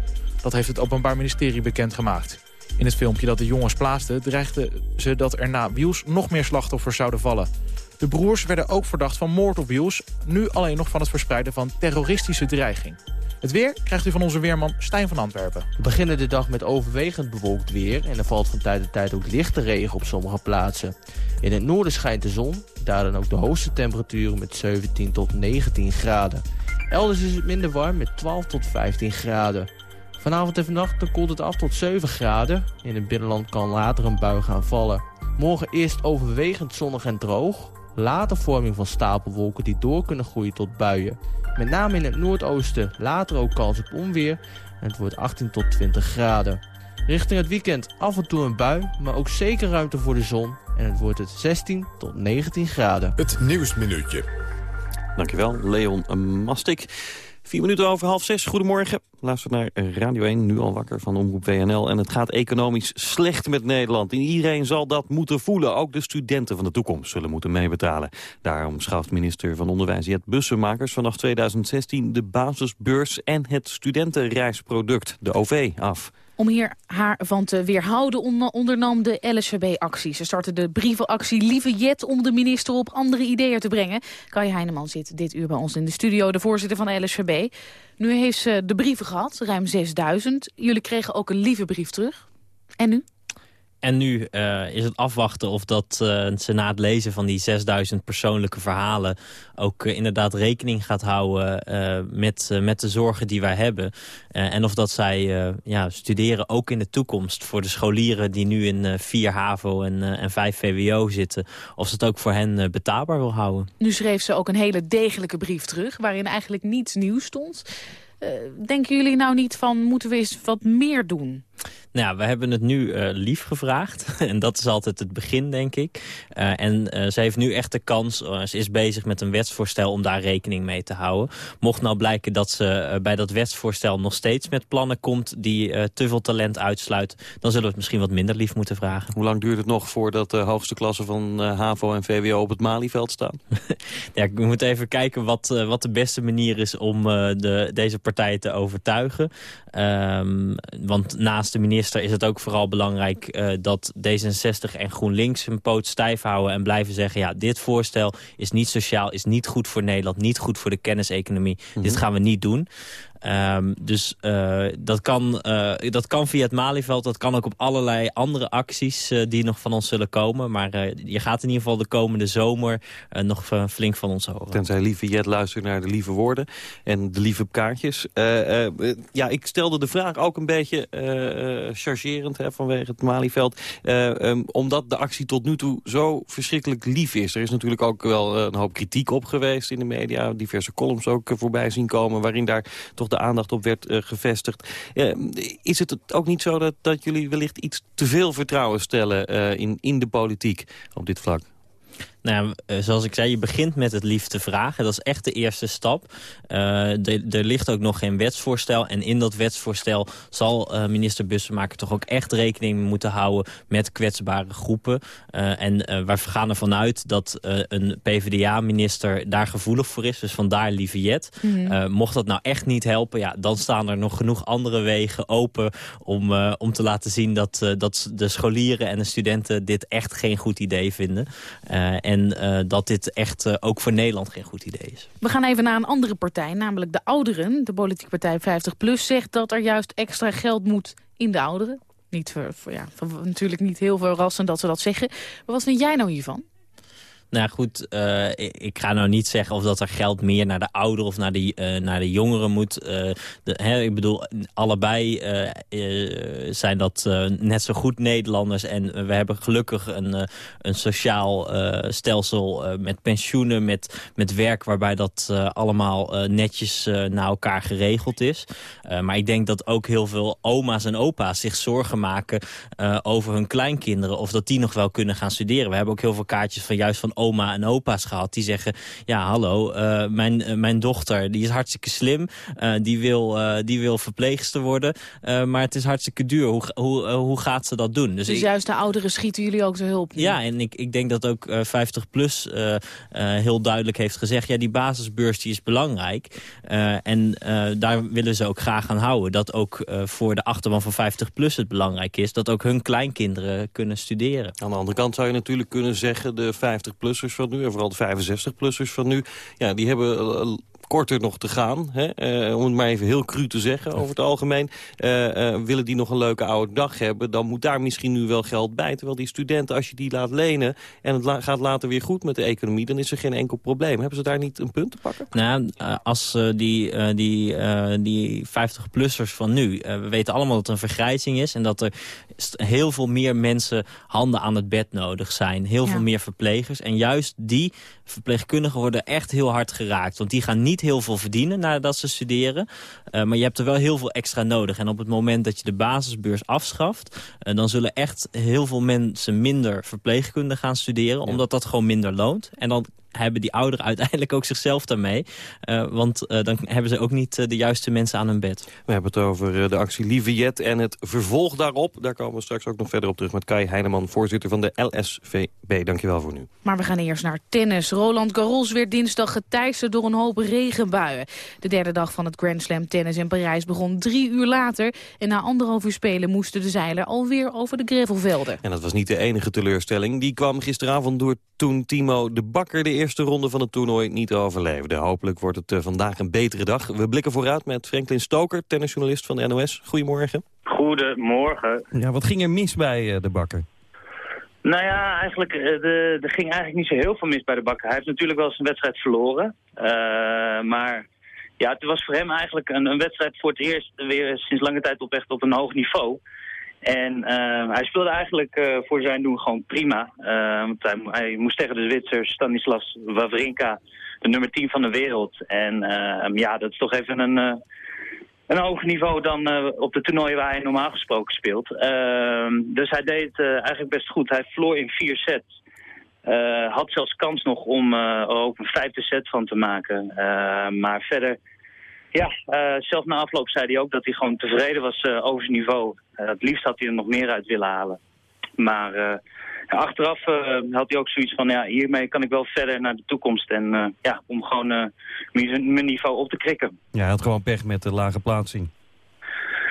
Dat heeft het Openbaar Ministerie bekendgemaakt. In het filmpje dat de jongens plaatsten dreigden ze dat er na Wiels nog meer slachtoffers zouden vallen. De broers werden ook verdacht van moord op Wiels... nu alleen nog van het verspreiden van terroristische dreiging. Het weer krijgt u van onze weerman Stijn van Antwerpen. We beginnen de dag met overwegend bewolkt weer en er valt van tijd tot tijd ook lichte regen op sommige plaatsen. In het noorden schijnt de zon, daar dan ook de hoogste temperaturen met 17 tot 19 graden. Elders is het minder warm met 12 tot 15 graden. Vanavond en vannacht koelt het af tot 7 graden. In het binnenland kan later een bui gaan vallen. Morgen eerst overwegend zonnig en droog. Later vorming van stapelwolken die door kunnen groeien tot buien. Met name in het noordoosten later ook kans op onweer. En het wordt 18 tot 20 graden. Richting het weekend af en toe een bui, maar ook zeker ruimte voor de zon. En het wordt het 16 tot 19 graden. Het Nieuwsminuutje. Dankjewel, Leon Mastik. Vier minuten over half zes. Goedemorgen. Luister naar Radio 1, nu al wakker van Omroep WNL. En het gaat economisch slecht met Nederland. En iedereen zal dat moeten voelen. Ook de studenten van de toekomst zullen moeten meebetalen. Daarom schaft minister van Onderwijs Jet Bussenmakers vanaf 2016 de basisbeurs en het studentenreisproduct, de OV, af. Om hier haar van te weerhouden on- ondernam de LSVB-actie. Ze startte de brievenactie Lieve Jet om de minister op andere ideeën te brengen. Kai Heineman zit dit uur bij ons in de studio, de voorzitter van de LSVB. Nu heeft ze de brieven gehad, ruim 6000. Jullie kregen ook een lieve brief terug. En nu? En nu eh, is het afwachten of dat eh, ze na het lezen van die 6000 persoonlijke verhalen... ook eh, inderdaad rekening gaat houden met, met de zorgen die wij hebben. En of dat zij ja, studeren ook in de toekomst voor de scholieren... die nu in eh 4 HAVO en, en 5 VWO zitten. Of ze het ook voor hen betaalbaar wil houden. Nu schreef ze ook een hele degelijke brief terug... waarin eigenlijk niets nieuws stond. Denken jullie nou niet van, moeten we eens wat meer doen? Nou, ja, we hebben het nu eh, lief gevraagd. en dat is altijd het begin, denk ik. Eh, en eh, ze heeft nu echt de kans, ze is bezig met een wetsvoorstel om daar rekening mee te houden. Mocht nou blijken dat ze bij dat wetsvoorstel nog steeds met plannen komt die te veel talent uitsluit, dan zullen we het misschien wat minder lief moeten vragen. Hoe lang duurt het nog voordat de hoogste klassen van HAVO en VWO op het Malieveld staan? Ja, ik moet even kijken wat, wat de beste manier is om de, deze partijen te overtuigen. Ehm, want naast de minister is het ook vooral belangrijk eh, dat D66 en GroenLinks hun poot stijf houden en blijven zeggen... ja, dit voorstel is niet sociaal, is niet goed voor Nederland, niet goed voor de kenniseconomie. Dit gaan we niet doen. Ehm, dus eh, dat, kan, eh, dat kan via het Malieveld, dat kan ook op allerlei andere acties eh, die nog van ons zullen komen. Maar je gaat in ieder geval de komende zomer nog flink van ons horen. Tenzij lieve Jet luistert naar de lieve woorden en de lieve kaartjes. Ja, ik stelde de vraag ook een beetje chargerend hè, vanwege het Malieveld. Ehm, omdat de actie tot nu toe zo verschrikkelijk lief is. Er is natuurlijk ook wel een hoop kritiek op geweest in de media. Diverse columns ook voorbij zien komen waarin daar toch de aandacht op werd eh, gevestigd. Eh, is het ook niet zo dat, dat jullie wellicht iets te veel vertrouwen stellen eh, in, in de politiek op dit vlak? Nou, eh, zoals ik zei, je begint met het lief te vragen. Dat is echt de eerste stap. Eh, er ligt ook nog geen wetsvoorstel. En in dat wetsvoorstel zal eh, minister Bussemaker toch ook echt rekening moeten houden met kwetsbare groepen. En wij gaan ervan uit dat een PvdA-minister daar gevoelig voor is. Dus vandaar lieve Jet. Mhm. Eh, mocht dat nou echt niet helpen, ja, dan staan er nog genoeg andere wegen open om, om te laten zien dat, dat de scholieren en de studenten dit echt geen goed idee vinden. Eh, en eh, dat dit echt eh, ook voor Nederland geen goed idee is. We gaan even naar een andere partij, namelijk de ouderen. De politieke partij 50PLUS zegt dat er juist extra geld moet in de ouderen. Niet voor, voor, ja, natuurlijk niet heel verrassend dat ze dat zeggen. Maar wat vind jij nou hiervan? Nou goed, eh, ik, ga nou niet zeggen of dat er geld meer naar de ouderen of naar de, eh, naar de jongeren moet. Eh, hè, ik bedoel, allebei zijn dat net zo goed Nederlanders. En we hebben gelukkig een, een sociaal stelsel met pensioenen, met, met werk waarbij dat allemaal netjes naar elkaar geregeld is. Maar ik denk dat ook heel veel oma's en opa's zich zorgen maken over hun kleinkinderen. Of dat die nog wel kunnen gaan studeren. We hebben ook heel veel kaartjes van juist van oma en opa's gehad. Die zeggen, ja hallo, eh, mijn, eh, mijn dochter die is hartstikke slim. Eh, die, wil, eh, die wil verpleegster worden. Eh, maar het is hartstikke duur. Hoe, hoe, hoe gaat ze dat doen? Dus, ik- juist de ouderen schieten jullie ook te hulp. nu. ja, en ik, ik denk dat ook eh, 50PLUS eh, eh, heel duidelijk heeft gezegd... ja, die basisbeurs die is belangrijk. Eh, en eh, daar willen ze ook graag aan houden. Dat ook eh, voor de achterban van 50PLUS het belangrijk is... dat ook hun kleinkinderen kunnen studeren. Aan de andere kant zou je natuurlijk kunnen zeggen... de 50-plussers van nu, en vooral de 65-plussers van nu... ja, die hebben eh, korter nog te gaan. Hè? eh, om het maar even heel cru te zeggen over het algemeen. Eh, eh, willen die nog een leuke oude dag hebben... dan moet daar misschien nu wel geld bij. Terwijl die studenten, als je die laat lenen... en het la- gaat later weer goed met de economie... dan is er geen enkel probleem. Hebben ze daar niet een punt te pakken? Nou, als die, eh, die, eh, die 50-plussers van nu... we weten allemaal dat er een vergrijzing is... en dat er heel veel meer mensen handen aan het bed nodig zijn. Heel Ja. veel meer verplegers. En juist die verpleegkundigen worden echt heel hard geraakt. Want die gaan niet heel veel verdienen nadat ze studeren. Eh, maar je hebt er wel heel veel extra nodig. En op het moment dat je de basisbeurs afschaft... eh, dan zullen echt heel veel mensen minder verpleegkunde gaan studeren. Omdat dat gewoon minder loont. En dan hebben die ouderen uiteindelijk ook zichzelf daarmee. Eh, want eh, dan hebben ze ook niet eh, de juiste mensen aan hun bed. We hebben het over de actie Lieve Jet en het vervolg daarop. Daar komen we straks ook nog verder op terug met Kai Heineman... voorzitter van de LSVB. Dankjewel voor nu. Maar we gaan eerst naar tennis. Roland Garros werd dinsdag geteisterd door een hoop regenbuien. De derde dag van het Grand Slam tennis in Parijs begon drie uur later. En na anderhalf uur spelen moesten de zeiler alweer over de gravelvelden. En dat was niet de enige teleurstelling. Die kwam gisteravond door toen Timo de Bakker de eerste ronde van het toernooi niet overleefde. Hopelijk wordt het eh, vandaag een betere dag. We blikken vooruit met Franklin Stoker, tennisjournalist van de NOS. Goedemorgen. Goedemorgen. Ja, wat ging er mis bij eh, de Bakker? Nou ja, eigenlijk, eh, de- er ging eigenlijk niet zo heel veel mis bij de bakker. Hij heeft natuurlijk wel zijn wedstrijd verloren. Eh, maar ja, het was voor hem eigenlijk een, een wedstrijd voor het eerst weer sinds lange tijd op echt op een hoog niveau. En eh, hij speelde eigenlijk eh, voor zijn doen gewoon prima. Eh, want hij, mo- hij moest tegen de Zwitser Stanislas Wawrinka, de nummer 10 van de wereld. En eh, ja, dat is toch even een, eh, een hoger niveau dan eh, op de toernooien waar hij normaal gesproken speelt. Ehm, dus hij deed eigenlijk best goed. Hij verloor in vier sets. Had zelfs kans nog om er ook een vijfde set van te maken. Maar verder, ja, eh, zelf na afloop zei hij ook dat hij gewoon tevreden was eh, over zijn niveau. Eh, het liefst had hij er nog meer uit willen halen. Maar achteraf had hij ook zoiets van, ja, hiermee kan ik wel verder naar de toekomst. En ja, om gewoon mijn niveau op te krikken. Ja, hij had gewoon pech met de lage plaatsing.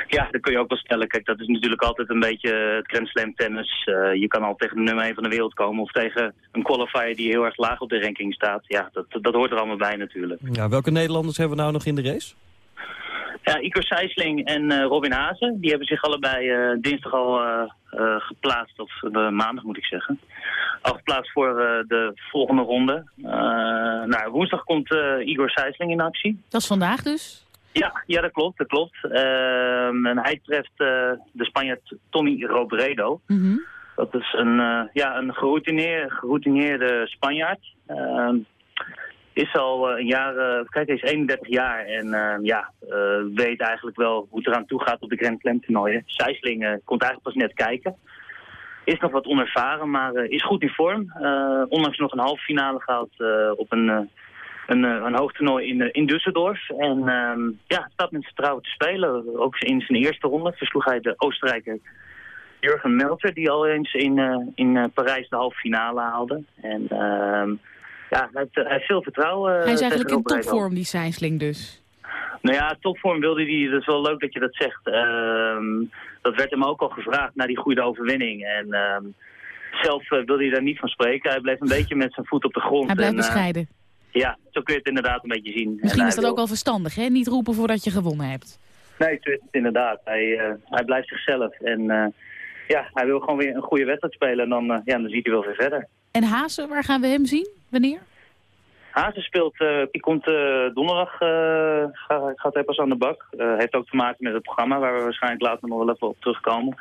Ja, dat kun je ook wel stellen. Kijk, dat is natuurlijk altijd een beetje het Grand Slam tennis. Eh, je kan al tegen de nummer 1 van de wereld komen of tegen een qualifier die heel erg laag op de ranking staat. Ja, dat, dat hoort er allemaal bij natuurlijk. Ja, welke Nederlanders hebben we nou nog in de race? Ja, Ico Sijsling en eh, Robin Hazen, die hebben zich allebei eh, dinsdag al eh, eh, geplaatst, of maandag moet ik zeggen. Al geplaatst voor eh, de volgende ronde. Eh, nou, woensdag komt eh, Igor Sijsling in actie. Dat is vandaag dus? Ja, ja, dat klopt, dat klopt. Ehm, en hij treft eh, de Spanjaard Tommy Robredo. Dat is een, eh, ja, een geroutineerde, geroutineerde Spanjaard. Ehm, is al eh, een jaar, kijk, hij is 31 jaar en ehm, ja, weet eigenlijk wel hoe het eraan toe gaat op de Grand Slam toernooien. Sijsling eh, komt eigenlijk pas net kijken. is nog wat onervaren, maar is goed in vorm. Onlangs nog een halve finale gehaald eh, op een, een, eh, een hoogtoernooi in, eh, in Düsseldorf. En ehm, ja, staat met vertrouwen te spelen. Ook in zijn eerste ronde versloeg hij de Oostenrijker Jurgen Melter... die al eens in, eh, in Parijs de halve finale haalde. En ehm, ja, hij heeft, hij heeft veel vertrouwen. Hij is eigenlijk in topvorm, die Seinsling dus. Nou ja, topvorm wilde hij, dat is wel leuk dat je dat zegt. Ehm, dat werd hem ook al gevraagd na die goede overwinning. En zelf eh, wilde hij daar niet van spreken. Hij bleef een beetje met zijn voet op de grond. Hij blijft En, bescheiden. Ja, zo kun je het inderdaad een beetje zien. En Misschien is dat wil- ook wel verstandig, hè? Niet roepen voordat je gewonnen hebt. Nee, zo is het inderdaad. Hij, eh, hij blijft zichzelf. En eh, ja, hij wil gewoon weer een goede wedstrijd spelen. En dan, eh, ja, dan ziet hij wel weer verder. En Hazen, waar gaan we hem zien? Wanneer? Hazen speelt, die komt donderdag, eh, ga- gaat hij pas aan de bak. Heeft ook te maken met het programma, waar we waarschijnlijk later nog wel even op terugkomen.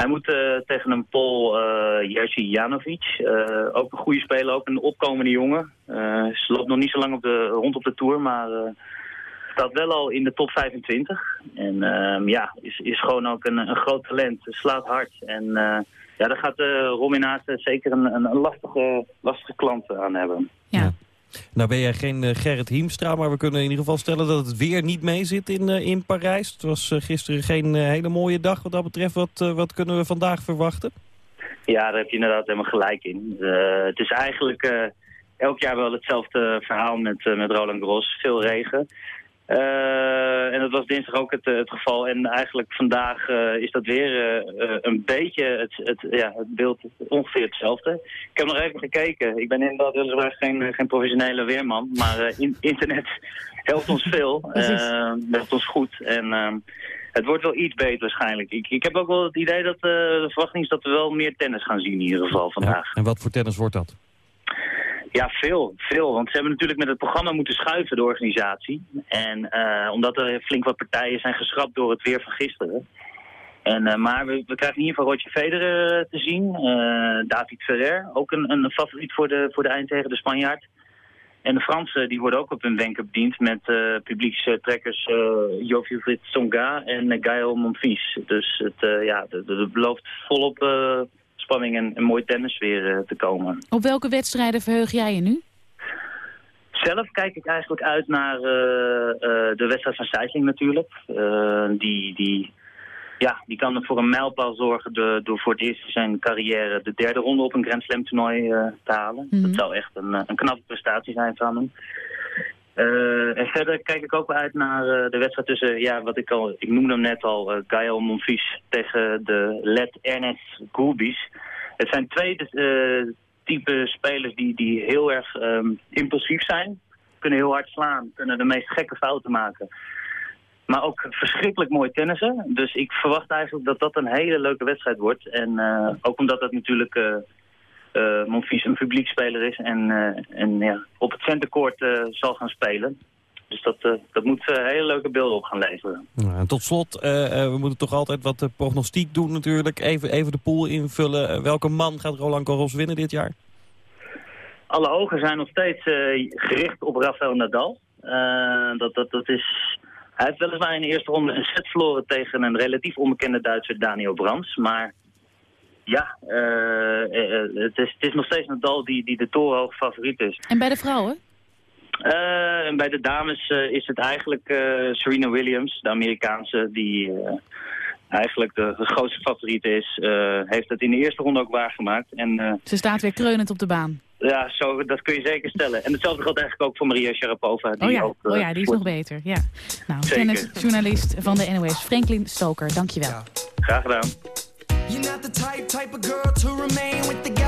Hij moet eh, tegen een Pol, eh Jerzy Janovic, eh, ook een goede speler, ook een opkomende jongen. Eh, ze loopt nog niet zo lang op de, rond op de Tour, maar eh, staat wel al in de top 25. En ehm, ja, is, is gewoon ook een, een groot talent, slaat hard. En eh, ja, daar gaat uh, Robin Haase zeker een, een, lastige, lastige klant aan hebben. Nou ben jij geen eh, Gerrit Hiemstra, maar we kunnen in ieder geval stellen dat het weer niet mee zit in, eh, in Parijs. Het was eh, gisteren geen hele mooie dag wat dat betreft. Wat, wat kunnen we vandaag verwachten? Ja, daar heb je inderdaad helemaal gelijk in. Het is eigenlijk elk jaar wel hetzelfde verhaal met, met Roland Garros. Veel regen. Eh, en dat was dinsdag ook het, eh, het geval. En eigenlijk vandaag eh, is dat weer een beetje het, het, ja, het beeld ongeveer hetzelfde. Ik heb nog even gekeken. Ik ben inderdaad weliswaar geen, geen professionele weerman. Maar in, internet helpt ons veel. Helpt ons goed. En ehm, het wordt wel iets beter waarschijnlijk. Ik, ik heb ook wel het idee dat eh, de verwachting is dat we wel meer tennis gaan zien in ieder geval vandaag. En wat voor tennis wordt dat? Ja, veel, veel. Want ze hebben natuurlijk met het programma moeten schuiven, de organisatie. En eh, omdat er flink wat partijen zijn geschrapt door het weer van gisteren. En, eh, maar we, we krijgen in ieder geval Roger Federer eh, te zien. David Ferrer, ook een, een favoriet voor de, voor de eindtegen, de Spanjaard. En de Fransen die worden ook op hun wenken bediend met publiekstrekkers uh, Jovievrit Tsonga en Gaël Monfils. Dus het, ja, het belooft volop eh, spanning en, en mooi tennis weer eh, te komen. Op welke wedstrijden verheug jij je nu? Zelf kijk ik eigenlijk uit naar eh, eh, de wedstrijd van Sijsling natuurlijk. Die, die, ja, die kan voor een mijlpaal zorgen door, door voor het eerst in zijn carrière de derde ronde op een Grand Slam toernooi te halen. Dat zou echt een, een knappe prestatie zijn van hem. Eh, en verder kijk ik ook wel uit naar eh, de wedstrijd tussen, ja, wat ik al, ik noemde hem net al, uh, Gaël Monfils tegen de Let Ernest Gulbis. Het zijn twee uh, type spelers die, die heel erg um, impulsief zijn, kunnen heel hard slaan, kunnen de meest gekke fouten maken. Maar ook verschrikkelijk mooi tennissen. Dus ik verwacht eigenlijk dat dat een hele leuke wedstrijd wordt. En ook omdat dat natuurlijk uh, Monfils een publiekspeler is en, uh, en ja, op het centercourt uh, zal gaan spelen. Dus dat, dat moet hele leuke beelden op gaan leveren. Ja, en tot slot, we moeten toch altijd wat prognostiek doen natuurlijk. Even, even de pool invullen. welke man gaat Roland Garros winnen dit jaar? Alle ogen zijn nog steeds gericht op Rafael Nadal. dat, dat, dat is... Hij heeft weliswaar in de eerste ronde een set verloren tegen een relatief onbekende Duitser, Daniel Brams. Maar ja, het, is, het is nog steeds Nadal die, die de torenhoog favoriet is. En bij de vrouwen? Uh, en bij de dames uh, is het eigenlijk uh, Serena Williams, de Amerikaanse, die eigenlijk de, de, grootste favoriet is. heeft het in de eerste ronde ook waargemaakt. En, Ze staat weer kreunend op de baan. Ja, zo, dat kun je zeker stellen. En hetzelfde geldt eigenlijk ook voor Maria Sharapova. Die oh, ja. ook, oh ja, die is voor... nog beter. Ja. Nou, tennisjournalist van de NOS, Franklin Stoker, dankjewel. Ja. Graag gedaan. The type, type of girl to remain with the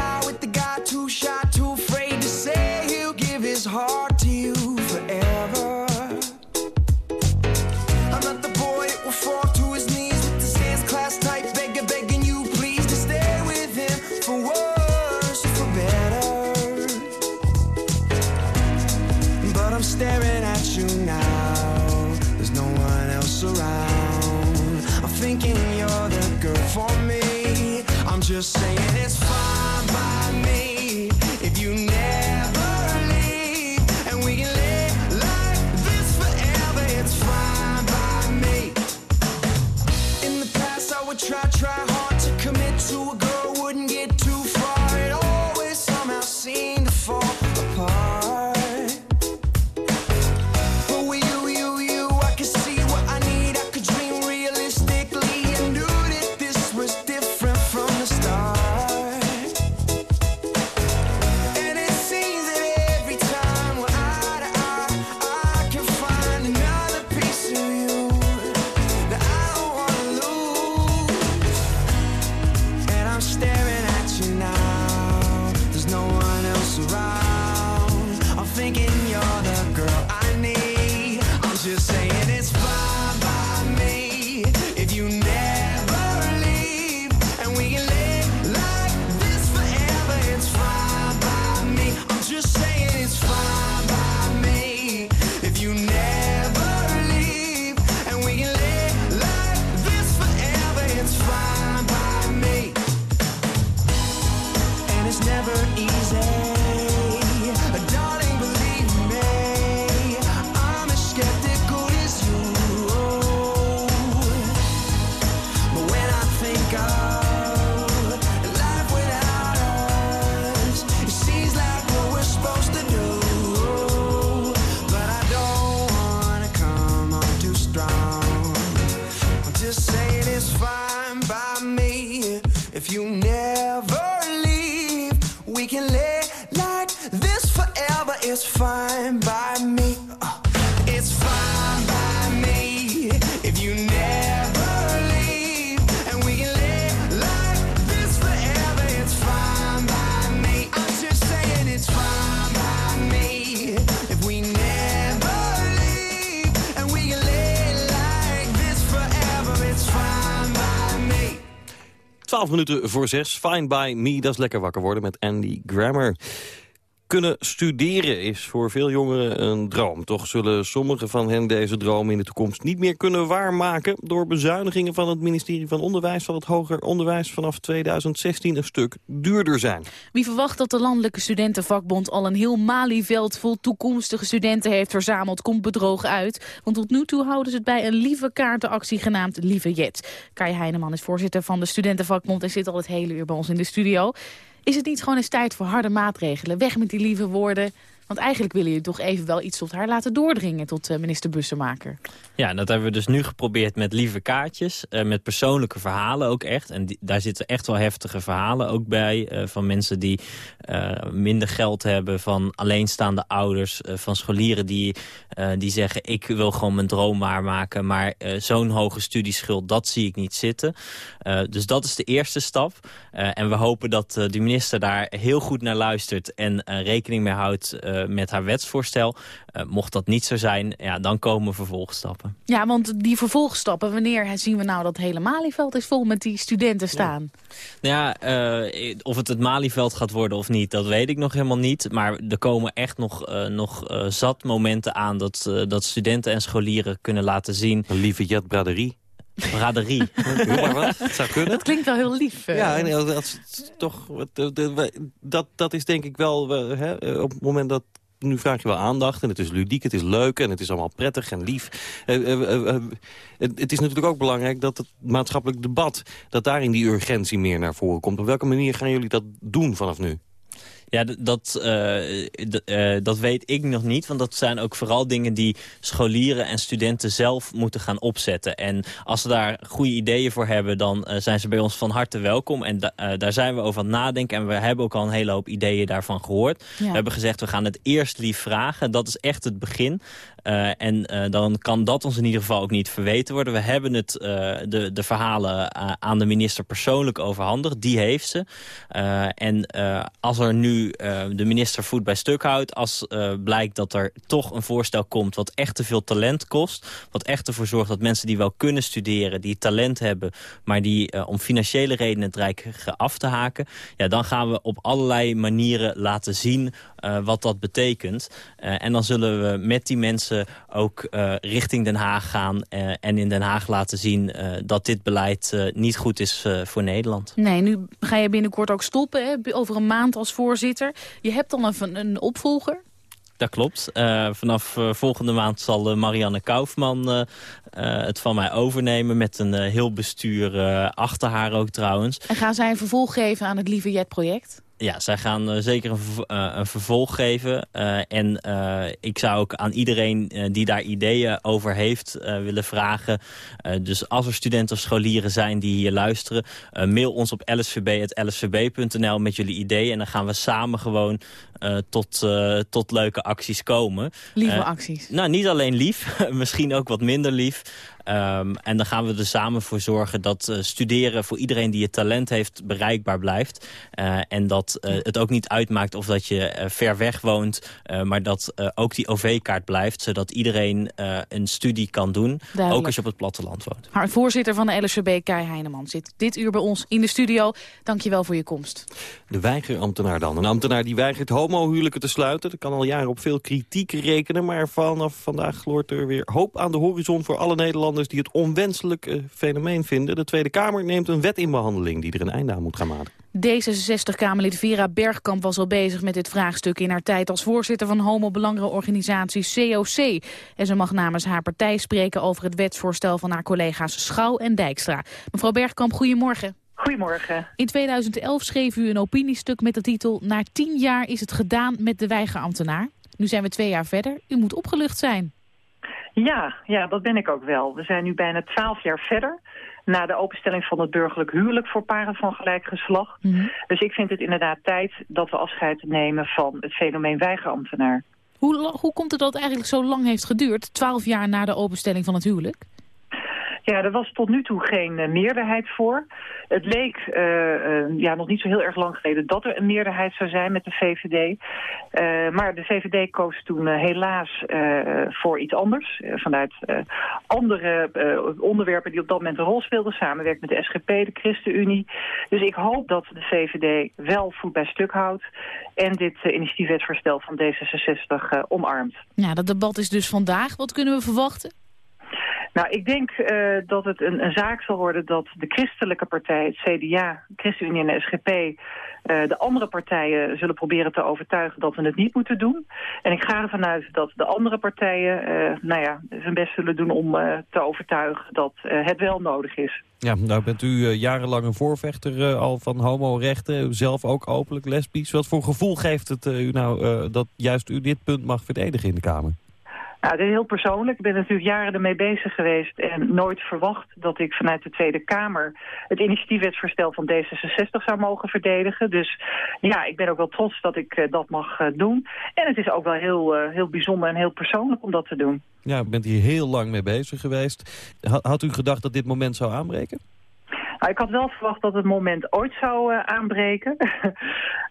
just saying on 12 minuten voor 6. Fine by me. Dat is lekker wakker worden met Andy Grammer. Kunnen studeren is voor veel jongeren een droom. Toch zullen sommigen van hen deze droom in de toekomst niet meer kunnen waarmaken... door bezuinigingen van het ministerie van Onderwijs... van het hoger onderwijs vanaf 2016 een stuk duurder zijn. Wie verwacht dat de Landelijke Studentenvakbond al een heel Malieveld vol toekomstige studenten heeft verzameld, komt bedrogen uit. Want tot nu toe houden ze het bij een lieve kaartenactie genaamd Lieve Jet. Kai Heineman is voorzitter van de Studentenvakbond en zit al het hele uur bij ons in de studio. Is het niet gewoon eens tijd voor harde maatregelen? Weg met die lieve woorden. Want eigenlijk willen jullie toch even wel iets tot haar laten doordringen, tot eh, minister Bussemaker. Ja, dat hebben we dus nu geprobeerd met lieve kaartjes. eh, met persoonlijke verhalen ook echt. En daar zitten echt wel heftige verhalen ook bij. eh, van mensen die minder geld hebben. Van alleenstaande ouders. van scholieren die, die zeggen... ik wil gewoon mijn droom waarmaken. Maar zo'n hoge studieschuld, dat zie ik niet zitten. Dus dat is de eerste stap. En we hopen dat de minister daar heel goed naar luistert... en rekening mee houdt eh, met haar wetsvoorstel. Eh, mocht dat niet zo zijn, ja, dan komen vervolgstappen. Ja, want die vervolgstappen, wanneer zien we nou dat hele Malieveld is vol met die studenten staan? Nou ja, eh, of het het Malieveld gaat worden of niet, dat weet ik nog helemaal niet. Maar er komen echt nog, eh, nog eh, zat momenten aan dat, eh, dat studenten en scholieren kunnen laten zien... Een lieve jet braderie. Braderie. Wat, het zou kunnen. Dat klinkt wel heel lief. eh. Ja, en dat, dat is toch, wat, eh, dat, dat is denk ik wel, hè, eh, op het moment dat... Nu vraag je wel aandacht en het is ludiek, het is leuk en het is allemaal prettig en lief. Het, het is natuurlijk ook belangrijk dat het maatschappelijk debat... dat daarin die urgentie meer naar voren komt. Op welke manier gaan jullie dat doen vanaf nu? Ja, dat, eh, eh, dat weet ik nog niet. Want dat zijn ook vooral dingen die scholieren en studenten zelf moeten gaan opzetten. En als ze daar goede ideeën voor hebben, dan eh, zijn ze bij ons van harte welkom. En da- daar zijn we over aan het nadenken. En we hebben ook al een hele hoop ideeën daarvan gehoord. Ja. We hebben gezegd, we gaan het eerst lief vragen. Dat is echt het begin. En dan kan dat ons in ieder geval ook niet verweten worden. We hebben het, de, de verhalen aan de minister persoonlijk overhandigd. Die heeft ze. En als er nu eh, de minister voet bij stuk houdt... als eh, blijkt dat er toch een voorstel komt wat echt te veel talent kost... wat echt ervoor zorgt dat mensen die wel kunnen studeren... die talent hebben, maar die eh, om financiële redenen dreigen af te haken... ja, dan gaan we op allerlei manieren laten zien wat dat betekent. En dan zullen we met die mensen ook richting Den Haag gaan... en in Den Haag laten zien dat dit beleid niet goed is voor Nederland. Nee, nu ga je binnenkort ook stoppen, hè? over een maand als voorzitter. Je hebt dan een, een opvolger. Dat klopt. Eh, vanaf eh, volgende maand zal eh, Marianne Kaufman het van mij overnemen... met een heel bestuur achter haar ook trouwens. En gaan zij een vervolg geven aan het Lieve Jet-project? Ja, zij gaan eh, zeker een, eh, een vervolg geven. Eh, en ik zou ook aan iedereen die daar ideeën over heeft willen vragen. Dus als er studenten of scholieren zijn die hier luisteren... mail ons op lsvb.lsvb.nl met jullie ideeën. En dan gaan we samen gewoon eh, tot, eh, tot leuke acties komen. Lieve Eh, acties. nou, niet alleen lief, misschien ook wat minder lief. Ehm, en dan gaan we er samen voor zorgen dat eh, studeren voor iedereen die het talent heeft bereikbaar blijft. Eh, en dat eh, het ook niet uitmaakt of dat je ver weg woont, eh, maar dat eh, ook die OV-kaart blijft. Zodat iedereen eh, een studie kan doen, Duidelijk. ook als je op het platteland woont. Haar voorzitter van de LSVB, Kai Heineman, zit dit uur bij ons in de studio. Dank je wel voor je komst. De weigerambtenaar dan. Een ambtenaar die weigert homohuwelijken te sluiten. Dat kan al jaren op veel kritiek rekenen. Maar vanaf vandaag gloort er weer hoop aan de horizon voor alle Nederlanders... die het onwenselijk eh, fenomeen vinden. De Tweede Kamer neemt een wet in behandeling die er een einde aan moet gaan maken. D66-Kamerlid Vera Bergkamp was al bezig met dit vraagstuk in haar tijd als voorzitter van homo-belangenorganisatie COC. En ze mag namens haar partij spreken over het wetsvoorstel van haar collega's Schouw en Dijkstra. Mevrouw Bergkamp, goedemorgen. Goedemorgen. In 2011 schreef u een opiniestuk met de titel... Na tien jaar is het gedaan met de weigerambtenaar. Nu zijn we twee jaar verder. U moet opgelucht zijn. Ja, ja, dat ben ik ook wel. We zijn nu bijna twaalf jaar verder na de openstelling van het burgerlijk huwelijk voor paren van gelijk geslacht. Dus ik vind het inderdaad tijd dat we afscheid nemen van het fenomeen weigerambtenaar. Hoe, hoe komt het dat het eigenlijk zo lang heeft geduurd? Twaalf jaar na de openstelling van het huwelijk? Ja, er was tot nu toe geen eh, meerderheid voor. Het leek eh, eh, ja, nog niet zo heel erg lang geleden dat er een meerderheid zou zijn met de VVD. Maar de VVD koos toen helaas voor iets anders. vanuit andere onderwerpen die op dat moment een rol speelden. Samenwerkt met de SGP, de ChristenUnie. Dus ik hoop dat de VVD wel voet bij stuk houdt. En dit initiatiefwetsvoorstel van D66 eh, omarmt. Ja, dat debat is dus vandaag. Wat kunnen we verwachten? Nou, ik denk eh, dat het een, zaak zal worden dat de christelijke partij, het CDA, ChristenUnie en de SGP, eh, de andere partijen zullen proberen te overtuigen dat we het niet moeten doen. En ik ga ervan uit dat de andere partijen, eh, nou ja, hun best zullen doen om te overtuigen dat het wel nodig is. Ja, nou bent u jarenlang een voorvechter al van homorechten, zelf ook openlijk lesbisch. Wat voor gevoel geeft het u nou dat juist u dit punt mag verdedigen in de Kamer? Nou, dit is heel persoonlijk. Ik ben natuurlijk jaren ermee bezig geweest en nooit verwacht dat ik vanuit de Tweede Kamer het initiatiefwetsvoorstel van D66 zou mogen verdedigen. Dus ja, ik ben ook wel trots dat ik eh, dat mag eh, doen. En het is ook wel heel, eh, heel bijzonder en heel persoonlijk om dat te doen. Ja, u bent hier heel lang mee bezig geweest. Ha- Had u gedacht dat dit moment zou aanbreken? Nou, ik had wel verwacht dat het moment ooit zou eh, aanbreken.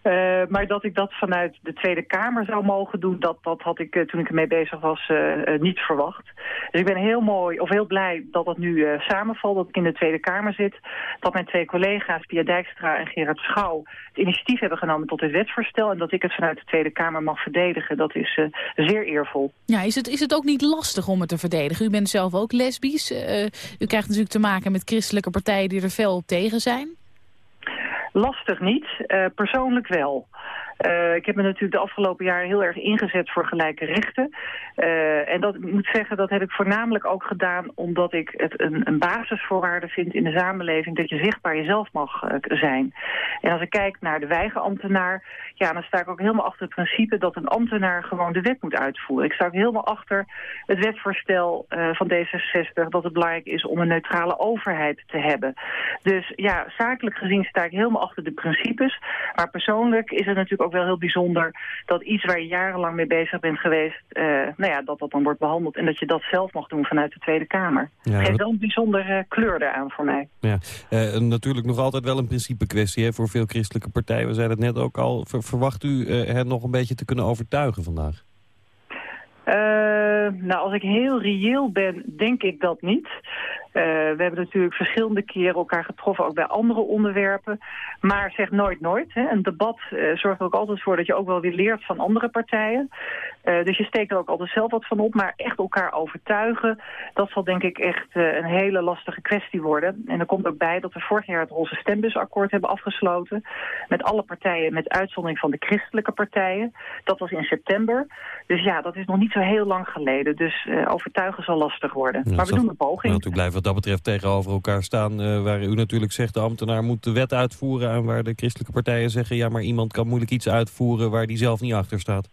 Eh, maar dat ik dat vanuit de Tweede Kamer zou mogen doen, dat, dat had ik eh, toen ik ermee bezig was niet verwacht. Dus ik ben heel mooi of heel blij dat het nu samenvalt, dat ik in de Tweede Kamer zit. Dat mijn twee collega's, Pia Dijkstra en Gerard Schouw, het initiatief hebben genomen tot het wetsvoorstel. En dat ik het vanuit de Tweede Kamer mag verdedigen. Dat is zeer eervol. Ja, is het, is het ook niet lastig om het te verdedigen? U bent zelf ook lesbisch. U krijgt natuurlijk te maken met christelijke partijen die er fel tegen zijn. Lastig niet, eh, persoonlijk wel. Eh, ik heb me natuurlijk de afgelopen jaren heel erg ingezet voor gelijke rechten. Eh, en dat, ik moet zeggen, dat heb ik voornamelijk ook gedaan omdat ik het een, een basisvoorwaarde vind in de samenleving dat je zichtbaar jezelf mag eh, zijn. En als ik kijk naar de weigerambtenaar, ja, dan sta ik ook helemaal achter het principe dat een ambtenaar gewoon de wet moet uitvoeren. Ik sta ook helemaal achter het wetsvoorstel eh, van D66 dat het belangrijk is om een neutrale overheid te hebben. Dus ja, zakelijk gezien sta ik helemaal achter de principes. Maar persoonlijk is het natuurlijk ook wel heel bijzonder dat iets waar je jarenlang mee bezig bent geweest, eh, nou ja, dat dat dan wordt behandeld en dat je dat zelf mag doen vanuit de Tweede Kamer. Ja, Geeft wel een bijzondere kleur eraan voor mij. Ja, eh, natuurlijk nog altijd wel een principe kwestie hè, voor veel christelijke partijen. We zeiden het net ook al. Ver- verwacht u eh, hen nog een beetje te kunnen overtuigen vandaag? Nou, als ik heel reëel ben, denk ik dat niet. Eh, we hebben natuurlijk verschillende keren elkaar getroffen, ook bij andere onderwerpen. Maar zeg nooit nooit. Hè. Een debat eh, zorgt er ook altijd voor dat je ook wel weer leert van andere partijen. Eh, dus je steekt er ook altijd zelf wat van op. Maar echt elkaar overtuigen, dat zal denk ik echt een hele lastige kwestie worden. En er komt ook bij dat we vorig jaar het Roze Stembusakkoord hebben afgesloten. Met alle partijen, met uitzondering van de christelijke partijen. Dat was in september. Dus ja, dat is nog niet zo heel lang geleden. Dus overtuigen zal lastig worden. Ja, maar we zal- doen een poging. U blijft wat dat betreft tegenover elkaar staan. eh, waar u natuurlijk zegt de ambtenaar moet de wet uitvoeren. En waar de christelijke partijen zeggen... ja, maar iemand kan moeilijk iets uitvoeren waar die zelf niet achter staat.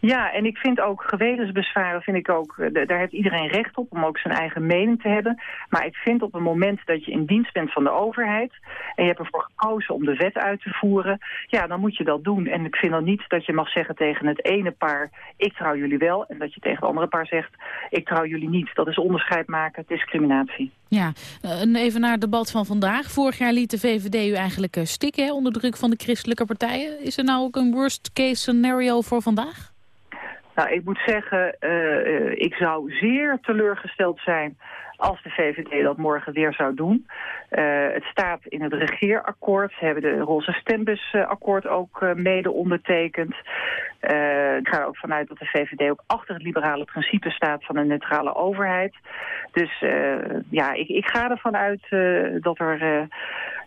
Ja, en ik vind ook gewetensbezwaren, vind ik ook, eh, daar heeft iedereen recht op om ook zijn eigen mening te hebben. Maar ik vind op het moment dat je in dienst bent van de overheid en je hebt ervoor gekozen om de wet uit te voeren, ja, dan moet je dat doen. En ik vind dan niet dat je mag zeggen tegen het ene paar, ik trouw jullie wel, en dat je tegen het andere paar zegt, ik trouw jullie niet. Dat is onderscheid maken, discriminatie. Ja, eh, en even naar het debat van vandaag. Vorig jaar liet de VVD u eigenlijk eh, stikken hè, onder druk van de christelijke partijen. Is er nou ook een worst case scenario voor vandaag? Nou, ik moet zeggen, eh, eh, ik zou zeer teleurgesteld zijn als de VVD dat morgen weer zou doen. Eh, het staat in het regeerakkoord. Ze hebben de roze stembusakkoord ook mede ondertekend. Ik ga er ook vanuit dat de VVD ook achter het liberale principe staat van een neutrale overheid. Dus ja, ik, ik ga ervan uit dat, er,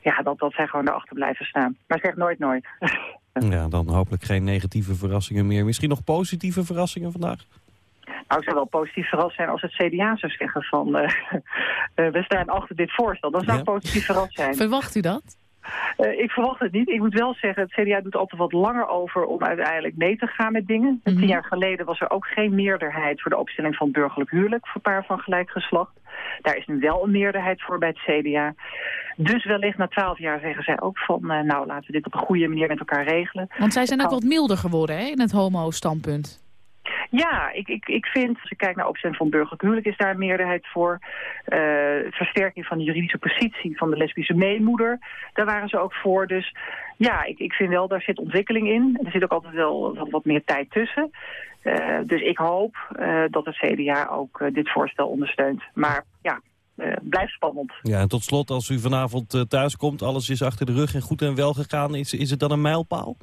ja, dat, dat zij gewoon erachter blijven staan. Maar zeg nooit nooit. Ja, dan hopelijk geen negatieve verrassingen meer. Misschien nog positieve verrassingen vandaag? Nou, ik zou wel positief verrast zijn als het CDA zou zeggen van... eh, eh, we staan achter dit voorstel. Dan zou positief verrast zijn. Verwacht u dat? Eh, ik verwacht het niet. Ik moet wel zeggen, het CDA doet altijd wat langer over om uiteindelijk mee te gaan met dingen. Mhm. Tien jaar geleden was er ook geen meerderheid voor de opstelling van burgerlijk huwelijk voor paar van gelijk geslacht. Daar is nu wel een meerderheid voor bij het CDA. Dus wellicht na twaalf jaar zeggen zij ook van, eh, nou laten we dit op een goede manier met elkaar regelen. Want zij zijn ook wat milder geworden hè, in het homo-standpunt. Ja, ik, ik, ik vind, als je kijkt naar opstelling van burgerlijk huwelijk, is daar een meerderheid voor. Eh, versterking van de juridische positie van de lesbische meemoeder, daar waren ze ook voor. Dus ja, ik, ik vind wel, daar zit ontwikkeling in. Er zit ook altijd wel wat, meer tijd tussen. Eh, dus ik hoop eh, dat het CDA ook dit voorstel ondersteunt. Maar ja, eh blijft spannend. Ja, en tot slot, als u vanavond eh, thuis komt, alles is achter de rug en goed en wel gegaan, is, is het dan een mijlpaal?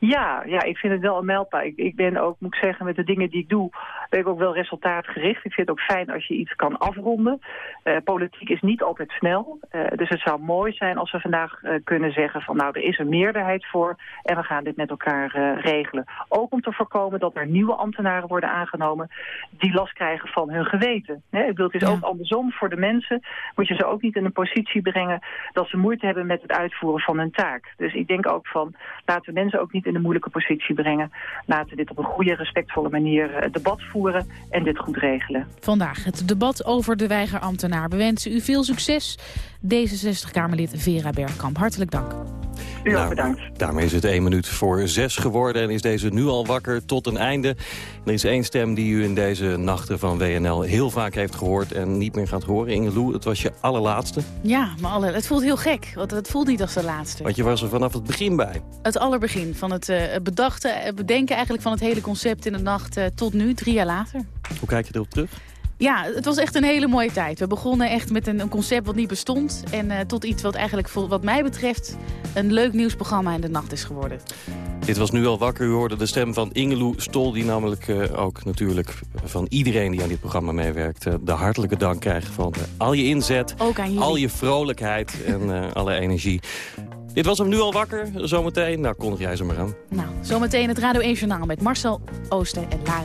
Ja, ja, ik vind het wel een mijlpaal. Ik, ik ben ook, moet ik zeggen, met de dingen die ik doe, ben ik ook wel resultaatgericht. Ik vind het ook fijn als je iets kan afronden. Eh, politiek is niet altijd snel. Eh, dus het zou mooi zijn als we vandaag eh, kunnen zeggen van nou, er is een meerderheid voor en we gaan dit met elkaar regelen. Ook om te voorkomen dat er nieuwe ambtenaren worden aangenomen die last krijgen van hun geweten. Ik bedoel, het is ook andersom voor de mensen. Moet je ze ook niet in een positie brengen dat ze moeite hebben met het uitvoeren van hun taak. Dus ik denk ook van, laten we mensen ook niet in een moeilijke positie brengen. Laten we dit op een goede, respectvolle manier debat voeren en dit goed regelen. Vandaag het debat over de weigerambtenaar. We wensen u veel succes. D66-Kamerlid Vera Bergkamp, hartelijk dank. U ook bedankt. Daarmee is het één minuut voor zes geworden en is deze nu al wakker tot een einde. Er is één stem die u in deze nachten van WNL heel vaak heeft gehoord en niet meer gaat horen. Ingeloe, het was je allerlaatste, Ja, maar alle, het voelt heel gek, want het voelt niet als de laatste. want je was er vanaf het begin bij. Het allerbegin van het eh, bedachte, het bedenken eigenlijk van het hele concept in de nacht eh, tot nu, drie jaar later. Hoe kijk je erop terug? Ja, het was echt een hele mooie tijd. We begonnen echt met een, een concept wat niet bestond. En eh, tot iets wat eigenlijk, wat mij betreft, een leuk nieuwsprogramma in de nacht is geworden. Dit was nu al wakker. U hoorde de stem van Ingeloe Stol... die namelijk eh, ook natuurlijk van iedereen die aan dit programma meewerkt... eh, de hartelijke dank krijgt van al je inzet... Ook aan jullie. al je vrolijkheid en alle energie. Dit was hem nu al wakker. Zometeen, nou kondig jij ze maar aan. Nou, zometeen het Radio 1 Journaal met Marcel Oosten en Lara.